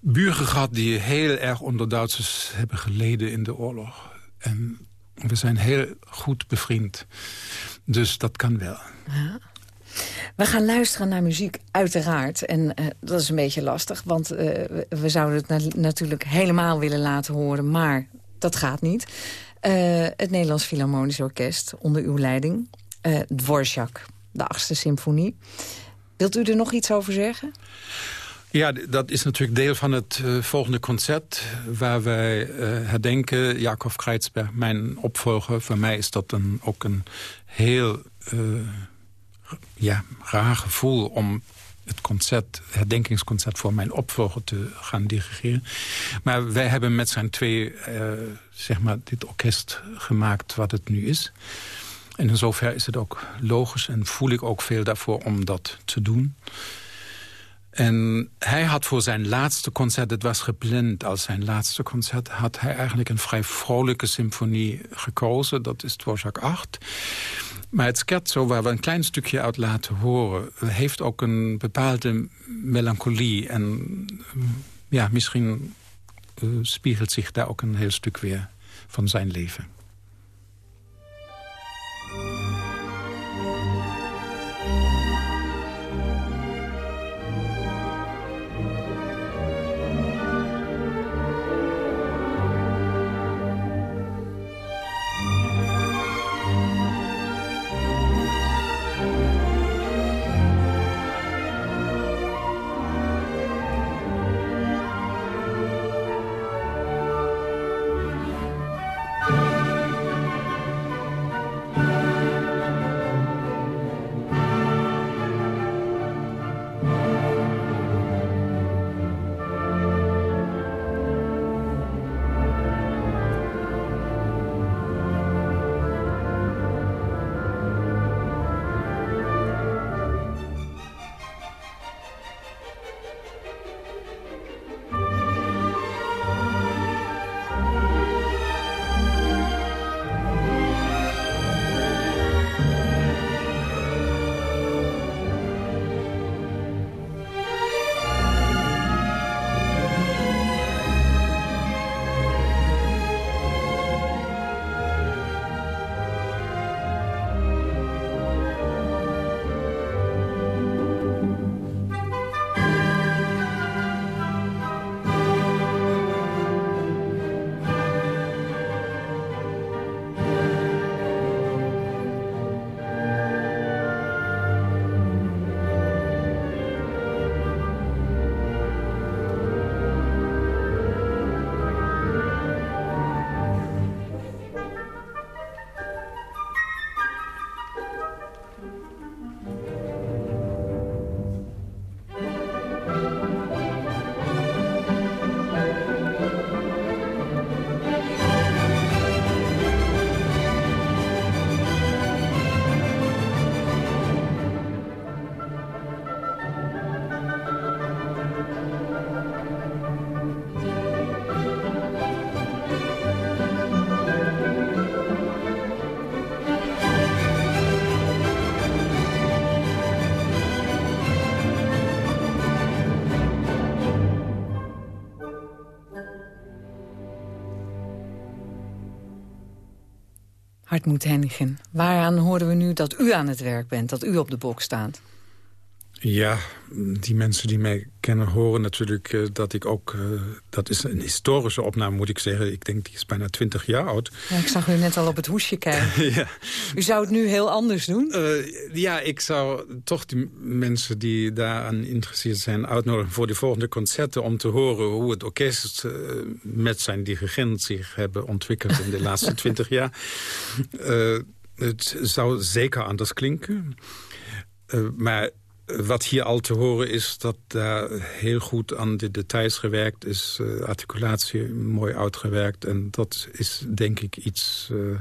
buren gehad... die heel erg onder Duitsers hebben geleden in de oorlog. En we zijn heel goed bevriend. Dus dat kan wel. Ja. We gaan luisteren naar muziek, uiteraard. En uh, dat is een beetje lastig, want uh, we zouden het na natuurlijk helemaal willen laten horen... maar dat gaat niet. Het Nederlands Philharmonisch Orkest, onder uw leiding. Uh, Dvorak, de achtste symfonie. Wilt u er nog iets over zeggen? Ja, dat is natuurlijk deel van het uh, volgende concert... waar wij herdenken Jacob Kreitzberg, mijn opvolger. Voor mij is dat een, ook een heel ja, raar gevoel... om het concert, herdenkingsconcert voor mijn opvolger te gaan dirigeren. Maar wij hebben met zijn twee, zeg maar, dit orkest gemaakt wat het nu is. En in zover is het ook logisch en voel ik ook veel daarvoor om dat te doen. En hij had voor zijn laatste concert, het was gepland als zijn laatste concert... had hij eigenlijk een vrij vrolijke symfonie gekozen. Dat is Dvorak 8. Maar het scherzo waar we een klein stukje uit laten horen... heeft ook een bepaalde melancholie. En ja, misschien uh, spiegelt zich daar ook een heel stuk weer van zijn leven. Hartmoed Hennigen, waaraan horen we nu dat u aan het werk bent, dat u op de bok staat? Ja, die mensen die mij kennen horen natuurlijk uh, dat ik ook... Uh, dat is een historische opname, moet ik zeggen. Ik denk, die is bijna twintig jaar oud. Ja, ik zag u net al op het hoesje kijken. ja. U zou het nu heel anders doen? Uh, ja, ik zou toch die mensen die daaraan geïnteresseerd zijn... uitnodigen voor de volgende concerten... om te horen hoe het orkest met zijn dirigent zich hebben ontwikkeld... in de laatste twintig jaar. het zou zeker anders klinken. maar wat hier al te horen is dat daar heel goed aan de details gewerkt is. Uh, articulatie mooi uitgewerkt. En dat is denk ik iets uh,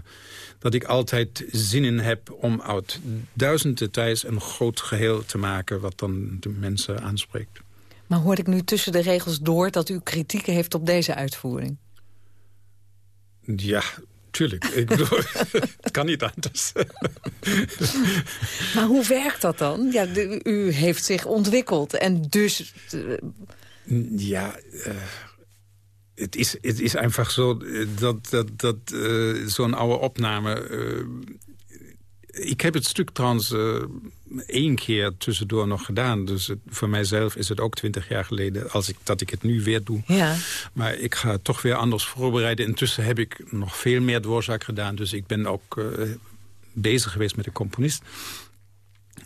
dat ik altijd zin in heb... om uit duizend details een groot geheel te maken... wat dan de mensen aanspreekt. Maar hoor ik nu tussen de regels door dat u kritieken heeft op deze uitvoering? Ja, tuurlijk. Ik bedoel, het kan niet anders. maar hoe werkt dat dan? Ja, u heeft zich ontwikkeld en dus... Ja, uh, het, is, het is einfach zo dat, dat, dat uh, zo'n oude opname... Uh, ik heb het stuk trouwens uh, één keer tussendoor nog gedaan. Dus het, voor mijzelf is het ook twintig jaar geleden als ik, dat ik het nu weer doe. Ja. Maar ik ga het toch weer anders voorbereiden. Intussen heb ik nog veel meer doorzaak gedaan. Dus ik ben ook uh, bezig geweest met de componist.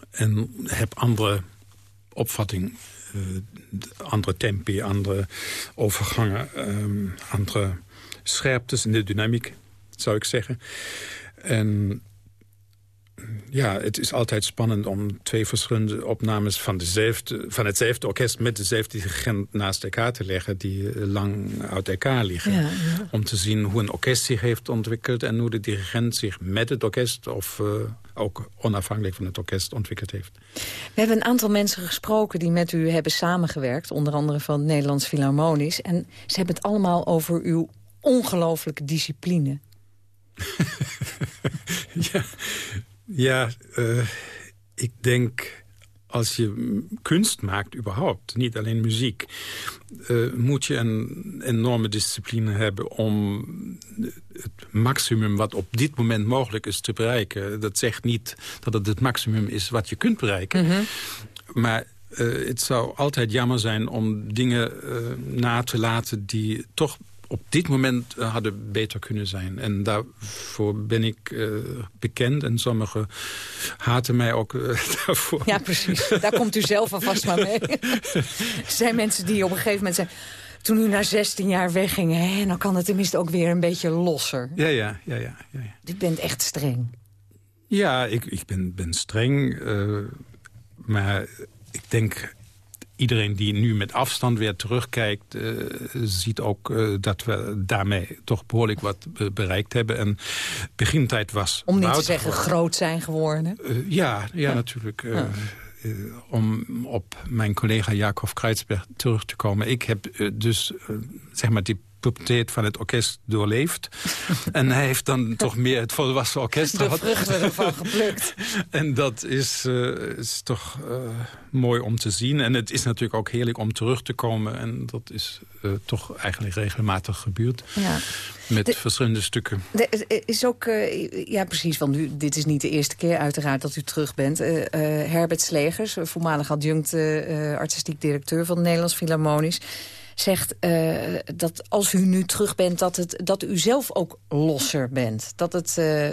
En heb andere opvatting. Uh, andere tempi, andere overgangen. Um, andere scherptes in de dynamiek, zou ik zeggen. En ja, het is altijd spannend om twee verschillende opnames van, dezelfde, van hetzelfde orkest... met dezelfde dirigent naast elkaar te leggen... die eh, lang uit elkaar liggen. Ja, ja. Om te zien hoe een orkest zich heeft ontwikkeld... en hoe de dirigent zich met het orkest... of uh, ook onafhankelijk van het orkest ontwikkeld heeft. We hebben een aantal mensen gesproken die met u hebben samengewerkt. Onder andere van Nederlands Philharmonisch. En ze hebben het allemaal over uw ongelooflijke discipline. ja, ja, uh, ik denk als je kunst maakt überhaupt, niet alleen muziek... Uh, moet je een enorme discipline hebben om het maximum wat op dit moment mogelijk is te bereiken. Dat zegt niet dat het het maximum is wat je kunt bereiken. Mm -hmm. Maar uh, het zou altijd jammer zijn om dingen uh, na te laten die toch op dit moment uh, hadden beter kunnen zijn. En daarvoor ben ik uh, bekend. En sommigen haten mij ook uh, daarvoor. Ja, precies. Daar komt u zelf alvast maar mee. er zijn mensen die op een gegeven moment zeggen... toen u na 16 jaar wegging, hè, dan kan het tenminste ook weer een beetje losser. Ja, ja, ja. ja, ja, ja. U bent echt streng. Ja, ik, ik ben, ben streng. maar ik denk iedereen die nu met afstand weer terugkijkt... Uh, ziet ook uh, dat we daarmee toch behoorlijk wat bereikt hebben. En begintijd was... Om niet te zeggen groot zijn geworden. Uh, ja, ja, ja, natuurlijk. Ja. om op mijn collega Jacob Kruidsberg terug te komen. Ik heb dus zeg maar die puberteit van het orkest doorleefd. en hij heeft dan toch meer het volwassen orkest gehad. De vruchten ervan geplukt. en dat is, uh, is toch uh, mooi om te zien. En het is natuurlijk ook heerlijk om terug te komen. En dat is uh, toch eigenlijk regelmatig gebeurd. Ja. Met de, verschillende stukken. De, is ook, ja precies, want u, dit is niet de eerste keer uiteraard dat u terug bent. Herbert Slegers, voormalig adjunct artistiek directeur van het Nederlands Philharmonisch zegt uh, dat als u nu terug bent, dat, het, dat u zelf ook losser bent. Dat het, uh,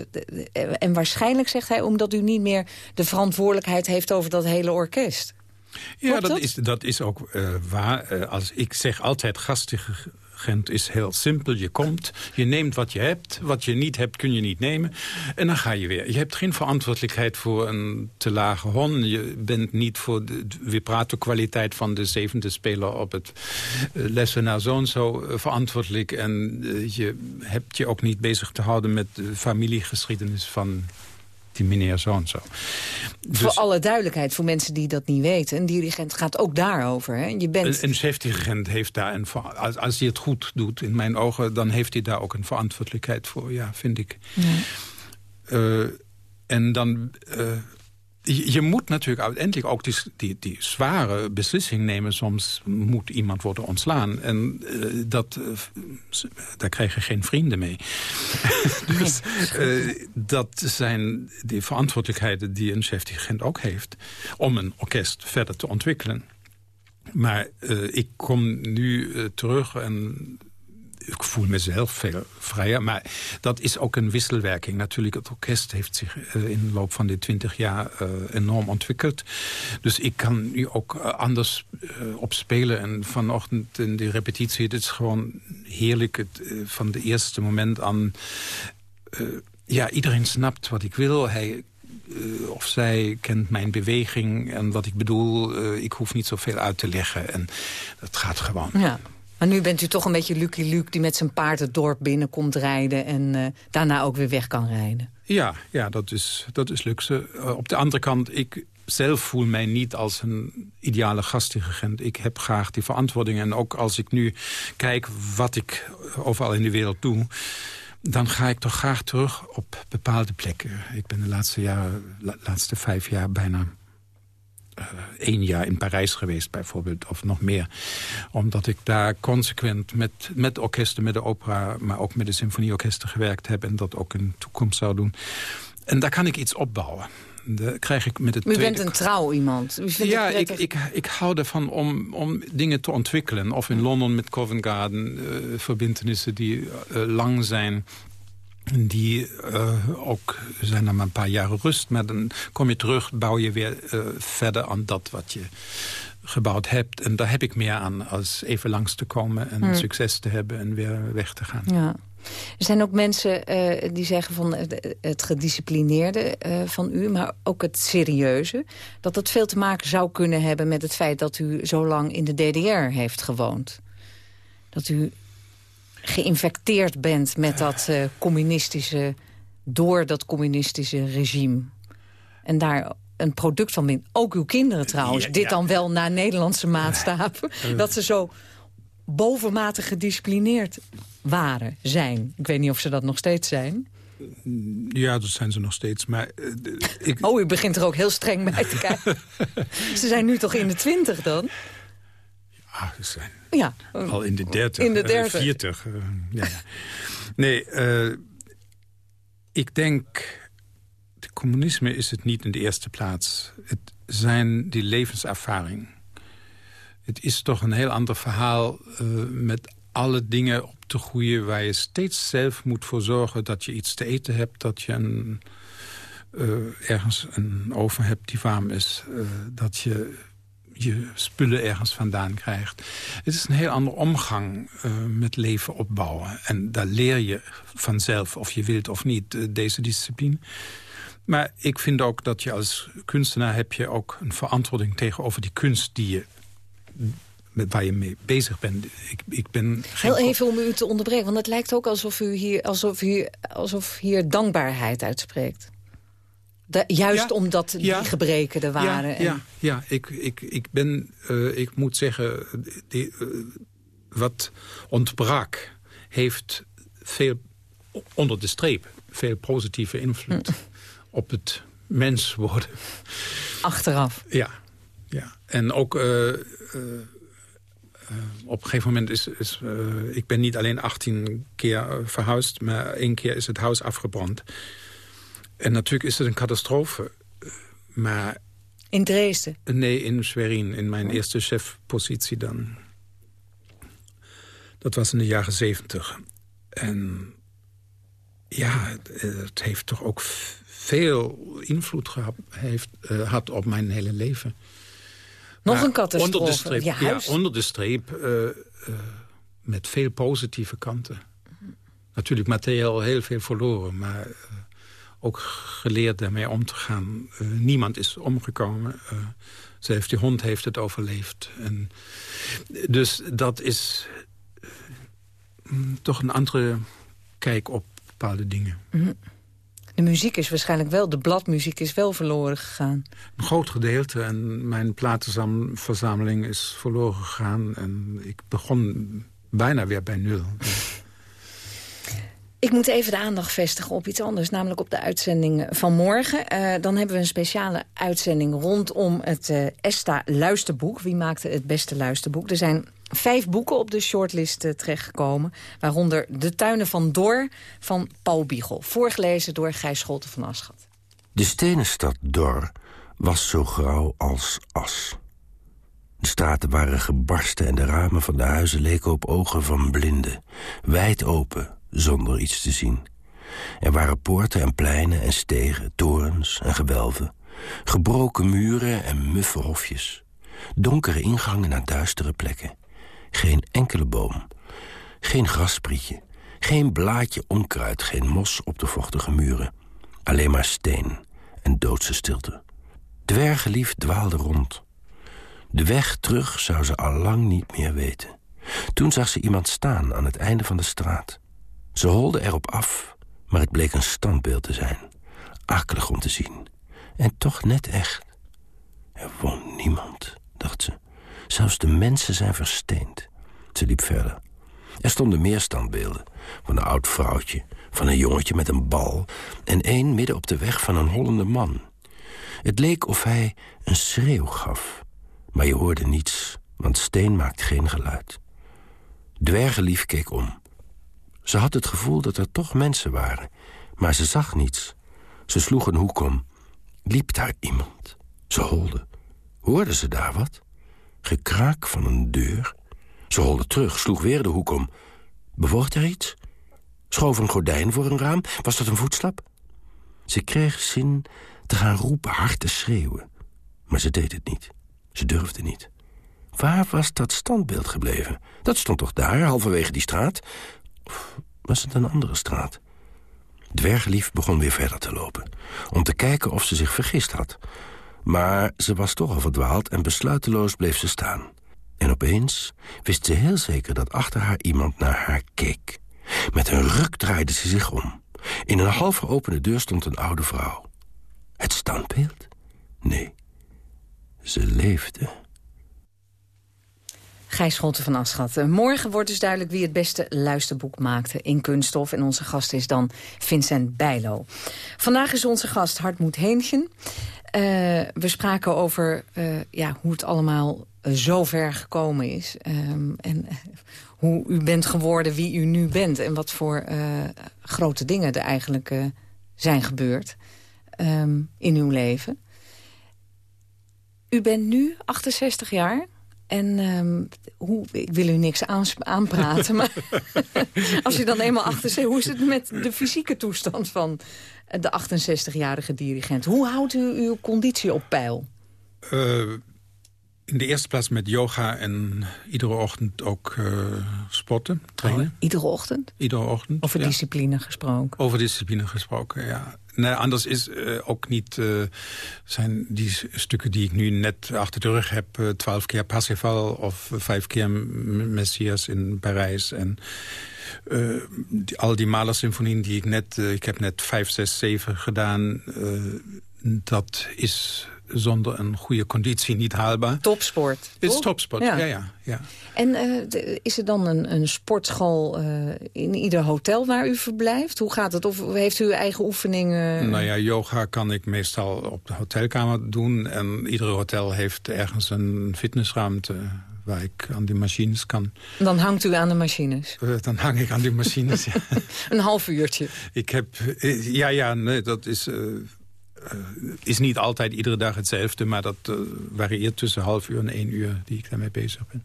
en waarschijnlijk zegt hij omdat u niet meer de verantwoordelijkheid heeft over dat hele orkest. Ja, dat, dat, Is, dat is ook uh, waar. als, ik zeg altijd gastig Gent is heel simpel. Je komt, je neemt wat je hebt. Wat je niet hebt, kun je niet nemen. En dan ga je weer. Je hebt geen verantwoordelijkheid voor een te lage hon. Je bent niet voor de vibrato-kwaliteit van de zevende speler... op het uh, lessen naar zo'n zo verantwoordelijk. En uh, je hebt je ook niet bezig te houden met de familiegeschiedenis van die meneer zo en zo. Dus, voor alle duidelijkheid, voor mensen die dat niet weten... een dirigent gaat ook daarover. Hè? Je bent... Een, chefdirigent heeft daar een... Als, als hij het goed doet, in mijn ogen... dan heeft hij daar ook een verantwoordelijkheid voor, ja, vind ik. Ja. Uh, en dan... Uh, je, moet natuurlijk uiteindelijk ook die, die, zware beslissing nemen. Soms moet iemand worden ontslaan. En uh, dat, uh, daar krijg je geen vrienden mee. dus uh, dat zijn die verantwoordelijkheden die een chef-dirigent ook heeft... om een orkest verder te ontwikkelen. Maar ik kom nu terug en ik voel mezelf veel vrijer. Maar dat is ook een wisselwerking. Natuurlijk, het orkest heeft zich uh, in de loop van die twintig jaar uh, enorm ontwikkeld. Dus ik kan nu ook uh, anders op spelen. En vanochtend in de repetitie, het is gewoon heerlijk. Het, van de eerste moment aan... ja, iedereen snapt wat ik wil. Hij uh, of zij kent mijn beweging en wat ik bedoel. Uh, ik hoef niet zoveel uit te leggen. En dat gaat gewoon. Ja. Maar nu bent u toch een beetje Lucky Luke die met zijn paard het dorp binnenkomt rijden... en uh, daarna ook weer weg kan rijden. Ja, ja dat, is, dat is luxe. Uh, op de andere kant, ik zelf voel mij niet als een ideale gastdirigent. Ik heb graag die verantwoording. En ook als ik nu kijk wat ik overal in de wereld doe dan ga ik toch graag terug op bepaalde plekken. Ik ben de laatste, jaren, laatste vijf jaar bijna één jaar in Parijs geweest bijvoorbeeld, of nog meer. Omdat ik daar consequent met, met orkesten, met de opera... maar ook met de symfonieorkesten gewerkt heb... en dat ook in de toekomst zou doen. En daar kan ik iets opbouwen. De, krijg ik met het U bent een trouw iemand. Ja, ik, ik, ik hou ervan om, om dingen te ontwikkelen. Of in Londen met Covent Garden, uh, verbindenissen die uh, lang zijn die uh, ook zijn er maar een paar jaren rust. Maar dan kom je terug, bouw je weer uh, verder aan dat wat je gebouwd hebt. En daar heb ik meer aan als even langs te komen en hmm. succes te hebben en weer weg te gaan. Ja. Er zijn ook mensen uh, die zeggen van het gedisciplineerde van u... maar ook het serieuze. Dat dat veel te maken zou kunnen hebben met het feit... dat u zo lang in de DDR heeft gewoond. Dat u geïnfecteerd bent met dat uh, communistische... door dat communistische regime. En daar een product van bent. Ook uw kinderen trouwens. Dit dan wel naar Nederlandse maatstaven. dat ze zo bovenmatig gedisciplineerd waren, zijn. Ik weet niet of ze dat nog steeds zijn. Ja, dat zijn ze nog steeds. Maar, ik... Oh, u begint er ook heel streng bij te kijken. ze zijn nu toch in de twintig dan? Ah, ze zijn ja. al in de dertig. In de dertig. Viertig. ja. Nee, ik denk... De communisme is het niet in de eerste plaats. Het zijn die levenservaring. Het is toch een heel ander verhaal met alle dingen op te groeien... waar je steeds zelf moet voor zorgen dat je iets te eten hebt... dat je een, uh, ergens een oven hebt die warm is. Dat je je spullen ergens vandaan krijgt. Het is een heel ander omgang uh, met leven opbouwen. En daar leer je vanzelf, of je wilt of niet, deze discipline. Maar ik vind ook dat je als kunstenaar... heb je ook een verantwoording tegenover die kunst die je met waar je mee bezig bent. Ik, ik ben Heel even om u te onderbreken, want het lijkt ook alsof u hier, alsof u, alsof hier dankbaarheid uitspreekt. Juist omdat die gebreken er waren. Ja, ja, ja, ik, ik, ik ben, uh, ik moet zeggen, die, uh, wat ontbrak heeft veel onder de streep veel positieve invloed hm. op het mens worden. Achteraf. Ja, ja. en ook... Uh, uh, op een gegeven moment is... is uh, ik ben niet alleen 18 keer verhuisd... maar één keer is het huis afgebrand. En natuurlijk is het een catastrofe. Maar... In Dresden? Nee, in Schwerin. In mijn oh. eerste chefpositie dan. Dat was in de jaren zeventig. En ja, het, het, heeft toch ook veel invloed gehad heeft, had op mijn hele leven. Nog een catastrofe. Onder de streep, ja, onder de streep uh, uh, met veel positieve kanten. Natuurlijk materieel heel veel verloren, maar uh, ook geleerd daarmee om te gaan. niemand is omgekomen. ze heeft, die hond heeft het overleefd. En, dus dat is toch een andere kijk op bepaalde dingen. Mm de muziek is waarschijnlijk wel, de bladmuziek is wel verloren gegaan. Een groot gedeelte en mijn platenverzameling is verloren gegaan. En ik begon bijna weer bij nul. Ik moet even de aandacht vestigen op iets anders, namelijk op de uitzending van morgen. Uh, dan hebben we een speciale uitzending rondom het uh, ESTA luisterboek. Wie maakte het beste luisterboek? Er zijn vijf boeken op de shortlist uh, terechtgekomen. Waaronder De Tuinen van Dor van Paul Biegel. Voorgelezen door Gijs Scholten van Aschat. De stenen stad Dor was zo grauw als as. De straten waren gebarsten en de ramen van de huizen leken op ogen van blinden. Wijd open, zonder iets te zien. Er waren poorten en pleinen en stegen, torens en gewelven. Gebroken muren en muffe hofjes. Donkere ingangen naar duistere plekken. Geen enkele boom. Geen grasprietje. Geen blaadje onkruid. Geen mos op de vochtige muren. Alleen maar steen en doodse stilte. Dwergenlief dwaalde rond. De weg terug zou ze al lang niet meer weten. Toen zag ze iemand staan aan het einde van de straat. Ze holde erop af, maar het bleek een standbeeld te zijn. Akelig om te zien. En toch net echt. Er woont niemand, dacht ze. Zelfs de mensen zijn versteend. Ze liep verder. Er stonden meer standbeelden. Van een oud vrouwtje, van een jongetje met een bal... en één midden op de weg van een hollende man. Het leek of hij een schreeuw gaf. Maar je hoorde niets, want steen maakt geen geluid. Dwergenlief keek om. Ze had het gevoel dat er toch mensen waren, maar ze zag niets. Ze sloeg een hoek om. Liep daar iemand? Ze holde. Hoorde ze daar wat? Gekraak van een deur? Ze holde terug, sloeg weer de hoek om. Bewoog er iets? Schoof een gordijn voor een raam? Was dat een voetstap? Ze kreeg zin te gaan roepen, hard te schreeuwen. Maar ze deed het niet. Ze durfde niet. Waar was dat standbeeld gebleven? Dat stond toch daar, halverwege die straat? Of was het een andere straat? Dwerglief begon weer verder te lopen... om te kijken of ze zich vergist had. Maar ze was toch al verdwaald en besluiteloos bleef ze staan. En opeens wist ze heel zeker dat achter haar iemand naar haar keek. Met een ruk draaide ze zich om. In een half geopende deur stond een oude vrouw. Het standbeeld? Nee, ze leefde. Gijs Scholte van Aschat. Eh, morgen wordt dus duidelijk wie het beste luisterboek maakte in kunststof. En onze gast is dan Vincent Bijlo. Vandaag is onze gast Hartmoed Heentjen. Uh, we spraken over uh, ja, hoe het allemaal zo ver gekomen is. Um, en hoe u bent geworden wie u nu bent. En wat voor grote dingen er eigenlijk zijn gebeurd um, in uw leven. U bent nu 68 jaar. En um, hoe, ik wil u niks aanpraten, maar als je dan eenmaal achter zit... hoe is het met de fysieke toestand van de 68-jarige dirigent? Hoe houdt u uw conditie op peil? Uh, in de eerste plaats met yoga en iedere ochtend ook uh, sporten, trainen. Oh, iedere ochtend? Iedere ochtend, Over discipline gesproken? Over discipline gesproken, ja. Nee, anders is uh, ook niet... Uh, zijn die stukken die ik nu net achter de rug heb... twaalf keer Parsifal of vijf keer Messias in Parijs... en die, al die Mahler-symfonieën die ik net... ik heb net vijf, zes, zeven gedaan... dat is zonder een goede conditie niet haalbaar. Topsport. Het is topsport, ja. ja, ja, En uh, is er dan een, een sportschool uh, in ieder hotel waar u verblijft? Hoe gaat het? Of heeft u uw eigen oefeningen? Nou ja, yoga kan ik meestal op de hotelkamer doen. En iedere hotel heeft ergens een fitnessruimte waar ik aan die machines kan. Dan hangt u aan de machines? Uh, dan hang ik aan die machines, ja. een half uurtje? Ik heb... Ja, ja, nee, dat is... Uh, is niet altijd iedere dag hetzelfde, maar dat uh, varieert tussen half uur en één uur die ik daarmee bezig ben.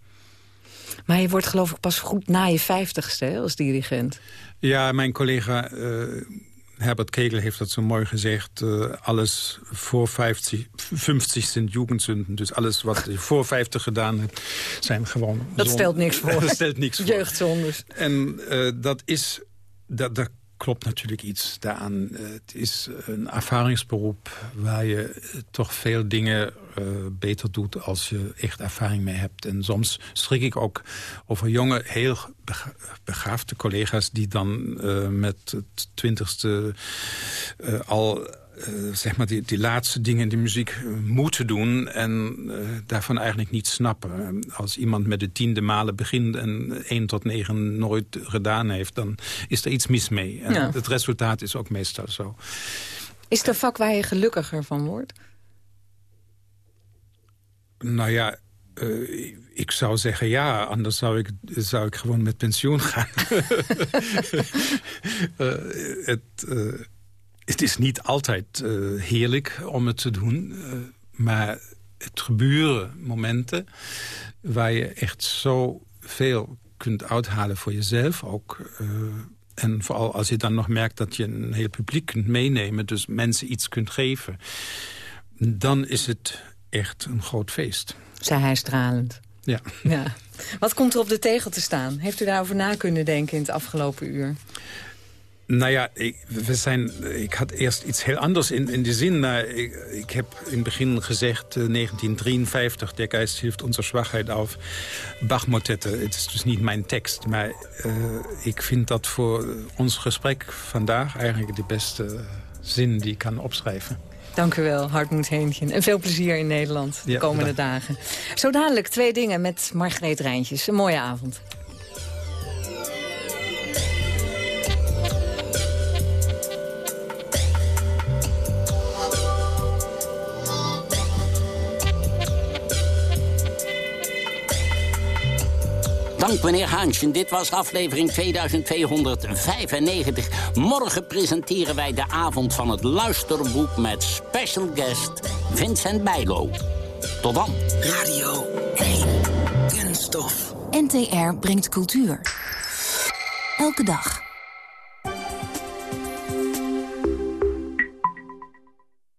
Maar je wordt geloof ik pas goed na je vijftigste als dirigent. Ja, mijn collega uh, Herbert Kegel heeft dat zo mooi gezegd. alles voor 50, 50 zijn jugendzünden. Dus alles wat je voor 50 gedaan hebt, zijn gewoon... Dat stelt niks voor. dat stelt niks voor. Jeugdzondes. En dat is... Dat, dat klopt natuurlijk iets daaraan. Eh, het is een ervaringsberoep waar je eh, toch veel dingen uh, beter doet als je echt ervaring mee hebt. En soms schrik ik ook over jonge, heel begaafde collega's... die dan met het twintigste al uh, zeg maar die, die laatste dingen in de muziek uh, moeten doen... en uh, daarvan eigenlijk niet snappen. Als iemand met de tiende malen begint en 1 tot 9 nooit gedaan heeft... dan is er iets mis mee. En ja. het resultaat is ook meestal zo. Is het een vak waar je gelukkiger van wordt? Nou ja, uh, ik zou zeggen ja, anders zou ik, zou ik gewoon met pensioen gaan. uh, het, uh, het is niet altijd uh, heerlijk om het te doen. Uh, maar het gebeuren momenten waar je echt zo veel kunt uithalen voor jezelf ook. Uh, en vooral als je dan nog merkt dat je een heel publiek kunt meenemen... dus mensen iets kunt geven... dan is het echt een groot feest. Zei hij stralend. Ja. ja. Wat komt er op de tegel te staan? Heeft u daarover na kunnen denken in het afgelopen uur? Nou ja, ik, we zijn, ik had eerst iets heel anders in, in de zin. Ik, ik heb in het begin gezegd, uh, 1953, der Geist hilft onze zwakheid af. Bach-motetten, het is dus niet mijn tekst. Maar uh, ik vind dat voor ons gesprek vandaag eigenlijk de beste zin die ik kan opschrijven. Dank u wel, Hartmoed Heentje. En veel plezier in Nederland de ja, komende bedankt. dagen. Zo dadelijk twee dingen met Margreet Rijntjes. Een mooie avond. Dank meneer Hansjen. Dit was aflevering 2295. Morgen presenteren wij de avond van het luisterboek... met special guest Vincent Bijlo. Tot dan. Radio 1. Kunststof. NTR brengt cultuur. Elke dag.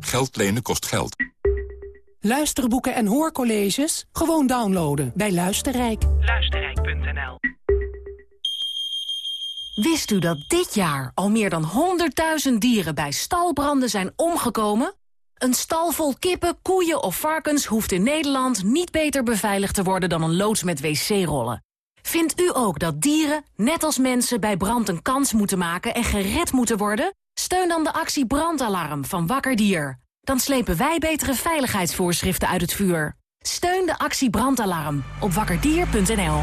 Geld lenen kost geld. Luisterboeken en hoorcolleges? Gewoon downloaden bij Luisterrijk. Luisterrijk. www.ncrv.nl Wist u dat dit jaar al meer dan 100.000 dieren bij stalbranden zijn omgekomen? Een stal vol kippen, koeien of varkens hoeft in Nederland niet beter beveiligd te worden dan een loods met wc-rollen. Vindt u ook dat dieren, net als mensen, bij brand een kans moeten maken en gered moeten worden? Steun dan de actie Brandalarm van Wakker Dier. Dan slepen wij betere veiligheidsvoorschriften uit het vuur. Steun de actie Brandalarm op wakkerdier.nl.